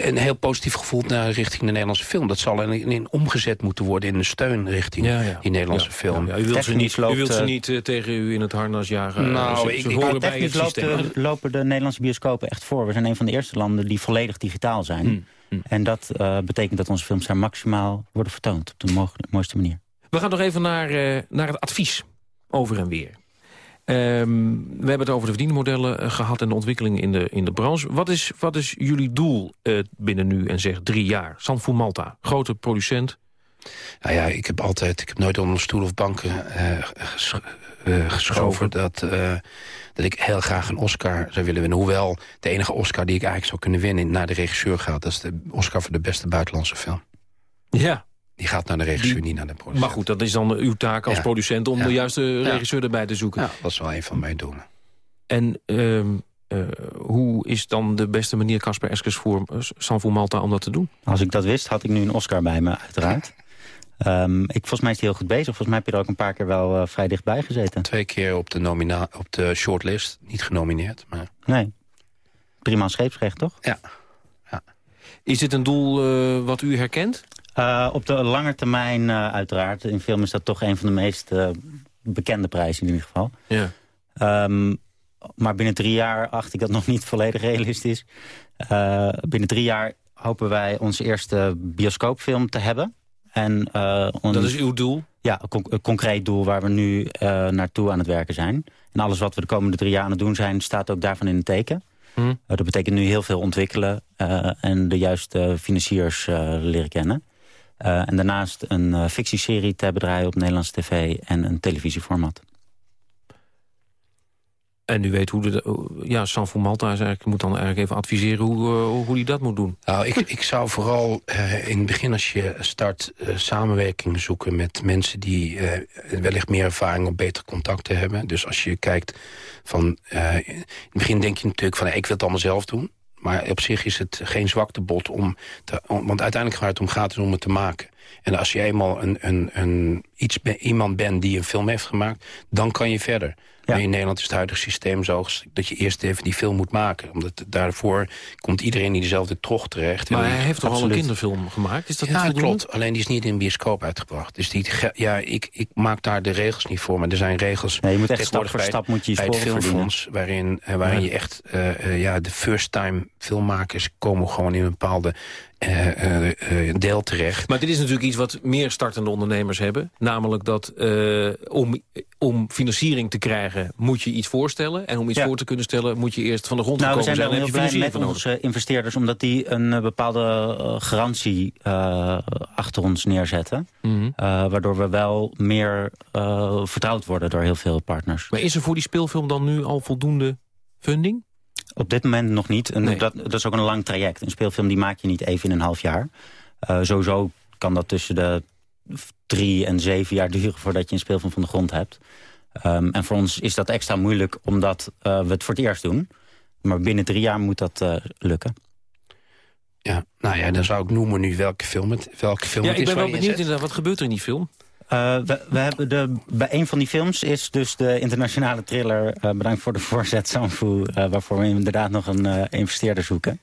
een heel positief gevoel naar richting de Nederlandse film. Dat zal in, in omgezet moeten worden in de steun richting Ja, ja. die Nederlandse film. Ja, u wilt ze niet, loopt, u wilt ze eh, niet eh, tegen u in het harnas jagen. Nou, Ze- ik- ze ik- horen Nou, bij het technisch loopt systeem. de- lopen de Nederlandse bioscopen echt voor. We zijn een van de eerste landen die volledig digitaal zijn. Hmm, En dat eh, betekent dat onze films daar maximaal worden vertoond. Op de mo- mooiste manier. We gaan nog even naar, eh, naar het advies. Over en weer. Ehm, we hebben het over de verdienmodellen eh, gehad en de ontwikkeling in de, in de branche. Wat is, wat is jullie doel eh, binnen nu en zeg drie jaar? Sanfu Malta, grote producent. Nou ja, ik heb altijd, ik heb nooit onder stoel of banken eh, ges- geschoven dat, dat ik heel graag een Oscar zou willen winnen. Hoewel de enige Oscar die ik eigenlijk zou kunnen winnen naar de regisseur gaat. Dat is de Oscar voor de beste buitenlandse film. Ja. Die gaat naar de regisseur, niet naar de producent. Maar goed, dat is dan uw taak als Ja. producent om Ja. de juiste regisseur erbij te zoeken. Ja, dat is wel een van mijn doelen. En ehm, eh, hoe is dan de beste manier, Casper Eskes, voor uh, Malta om dat te doen? Als ik dat wist, had ik nu een Oscar bij me, uiteraard. <laughs> Ehm, ik, volgens mij is hij heel goed bezig. Volgens mij heb je er ook een paar keer wel eh, vrij dichtbij gezeten. Twee keer op de, nomina op de shortlist, niet genomineerd. Maar... Nee. Prima scheepsrecht, toch? Ja. Is dit een doel eh, wat u herkent? Eh, op de lange termijn eh, uiteraard. In film is dat toch een van de meest eh, bekende prijzen in ieder geval. Ja. Ehm, maar binnen drie jaar acht ik dat nog niet <laughs> volledig realistisch. Binnen drie jaar hopen wij onze eerste bioscoopfilm te hebben. En, Dat is uw doel? Ja, een, con- een concreet doel waar we nu naartoe aan het werken zijn. En alles wat we de komende drie jaar aan het doen zijn... staat ook daarvan in het teken. Hm. Dat betekent nu heel veel ontwikkelen... en de juiste financiers leren kennen. Eh, en daarnaast een eh, fictieserie te hebben draaien op Nederlandse tv... en een televisieformat. En u weet hoe de... Ja, Sanfu Malta is eigenlijk, moet dan eigenlijk even adviseren hoe, uh, hoe die dat moet doen. Nou, ik, ik zou vooral uh, in het begin als je start uh, samenwerking zoeken met mensen die uh, wellicht meer ervaring of beter contacten hebben. Dus als je kijkt van, in het begin denk je natuurlijk van ik wil het allemaal zelf doen. Maar op zich is het geen zwaktebod om, te, om want uiteindelijk waar het om gaat om het te maken. En als je eenmaal een, een, een, iets, iemand bent die een film heeft gemaakt, dan kan je verder. Ja. Maar in Nederland is het huidige systeem zo dat je eerst even die film moet maken. Omdat daarvoor komt iedereen in dezelfde trog terecht. Maar en hij heeft toch al een kinderfilm gemaakt? Is dat ja, niet klopt. Alleen die is niet in een bioscoop uitgebracht. Dus die, ja, ik, ik maak daar de regels niet voor. Maar er zijn regels... Nee, je moet echt stap voor stap moet je bij het filmfonds... waarin, uh, waarin ja. je echt... Uh, uh, ja, de first-time filmmakers komen gewoon in een bepaalde uh, deel terecht. Maar dit is natuurlijk iets wat meer startende ondernemers hebben. Namelijk dat uh, om, om financiering te krijgen moet je iets voorstellen. En om iets ja. voor te kunnen stellen moet je eerst van de grond nou, komen zijn. zijn. We zijn heel blij met onze investeerders omdat die een uh, bepaalde uh, garantie achter ons neerzetten. Mm -hmm. waardoor we wel meer vertrouwd worden door heel veel partners. Maar is er voor die speelfilm dan nu al voldoende funding? Op dit moment nog niet. En nee. dat, dat, is ook een lang traject. Een speelfilm die maak je niet even in een half jaar. Uh, sowieso kan dat tussen de drie en zeven jaar duren... voordat je een speelfilm van de grond hebt. Um, en voor ons is dat extra moeilijk omdat uh, we het voor het eerst doen. Maar binnen drie jaar moet dat uh, lukken. Ja, nou ja, dan zou ik noemen nu welke film het, welke film ja, het is. ik ben wel benieuwd inderdaad, wat gebeurt er in die film? Uh, we, we, hebben de, bij een van die films is dus de internationale thriller... Uh, bedankt voor de voorzet, Sanfu... Uh, waarvoor we inderdaad nog een investeerder zoeken.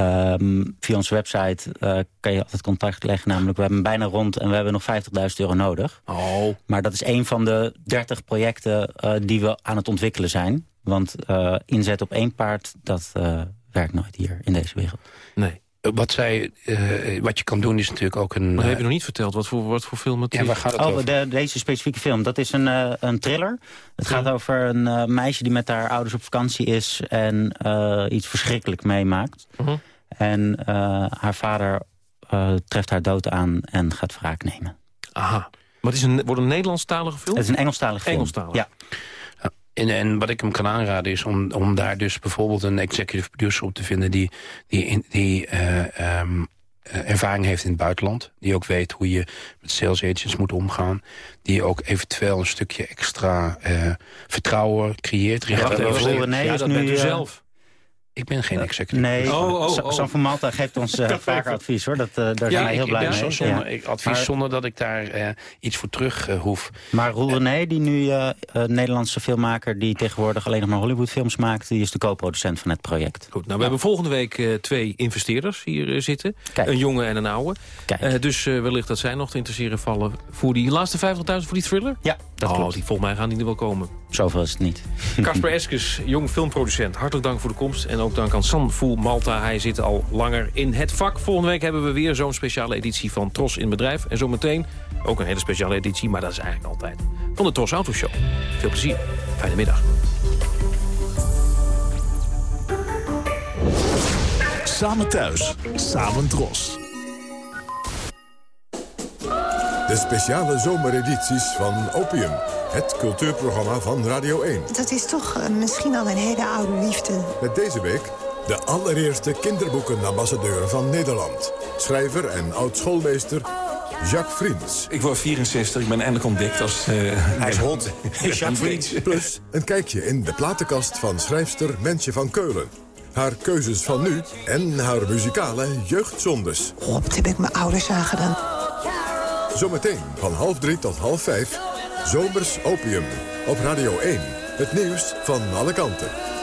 Um, via onze website kan je altijd contact leggen. Namelijk, we hebben bijna rond en we hebben nog 50.000 euro nodig. Oh. Maar dat is een van de 30 projecten die we aan het ontwikkelen zijn. Want inzet op één paard, dat werkt nooit hier in deze wereld. Nee. Wat, zij, uh, wat je kan doen is natuurlijk ook een... Maar heb je nog niet verteld wat voor, wat voor film het ja, is? Waar gaat het oh, over? De, deze specifieke film, dat is een, uh, een thriller. Het ja. gaat over een uh, meisje die met haar ouders op vakantie is... en iets verschrikkelijk meemaakt. Uh -huh. En haar vader treft haar dood aan en gaat wraak nemen. Aha. Maar het is een, wordt een Nederlandstalige film? Het is een Engelstalige film. Engelstalig. Ja. En, en wat ik hem kan aanraden is om, om daar dus bijvoorbeeld een executive producer op te vinden... die, die, die uh, um, ervaring heeft in het buitenland. Die ook weet hoe je met sales agents moet omgaan. Die ook eventueel een stukje extra uh, vertrouwen creëert. Ja, dat, ja, ja, dat bent u zelf. Ik ben geen executive Nee, producer. oh, San van Malta geeft ons <laughs> uh, vaker advies, hoor. Dat, uh, daar zijn wij heel ik, blij ik mee. Zonder, ja. ik advies maar, zonder dat ik daar uh, iets voor terug hoef. Maar Roel René, die nu Nederlandse filmmaker... die tegenwoordig alleen nog maar Hollywoodfilms maakt... die is de co-producent van het project. Goed, nou, we hebben volgende week twee investeerders hier zitten. Kijk. Een jonge en een oude. dus wellicht dat zij nog te interesseren vallen voor die laatste 50.000 voor die thriller? Ja, dat oh, klopt. die volgens mij gaan die er wel komen. Zoveel is het niet. <laughs> Kasper Eskes, jong filmproducent. Hartelijk dank voor de komst. En ook dank aan San Voel Malta. Hij zit al langer in het vak. Volgende week hebben we weer zo'n speciale editie van Tros in Bedrijf. En zometeen ook een hele speciale editie, maar dat is eigenlijk altijd... van de Tros Autoshow. Veel plezier. Fijne middag. Samen thuis, samen Tros. De speciale zomeredities van Opium. Het cultuurprogramma van Radio 1. Dat is toch uh, misschien al een hele oude liefde. Met deze week de allereerste kinderboekenambassadeur van Nederland. Schrijver en oud-schoolmeester Jacques Friens. Ik word 64, ik ben eindelijk ontdekt als... Uh, Hij is hot. <laughs> Jacques Friens. Plus een kijkje in de platenkast van schrijfster Mensje van Keulen. Haar keuzes van nu en haar muzikale jeugdzondes. Wat heb ik mijn ouders aangedaan. Zometeen van half drie tot half vijf. Zomers Opium. Op Radio 1. Het nieuws van alle kanten.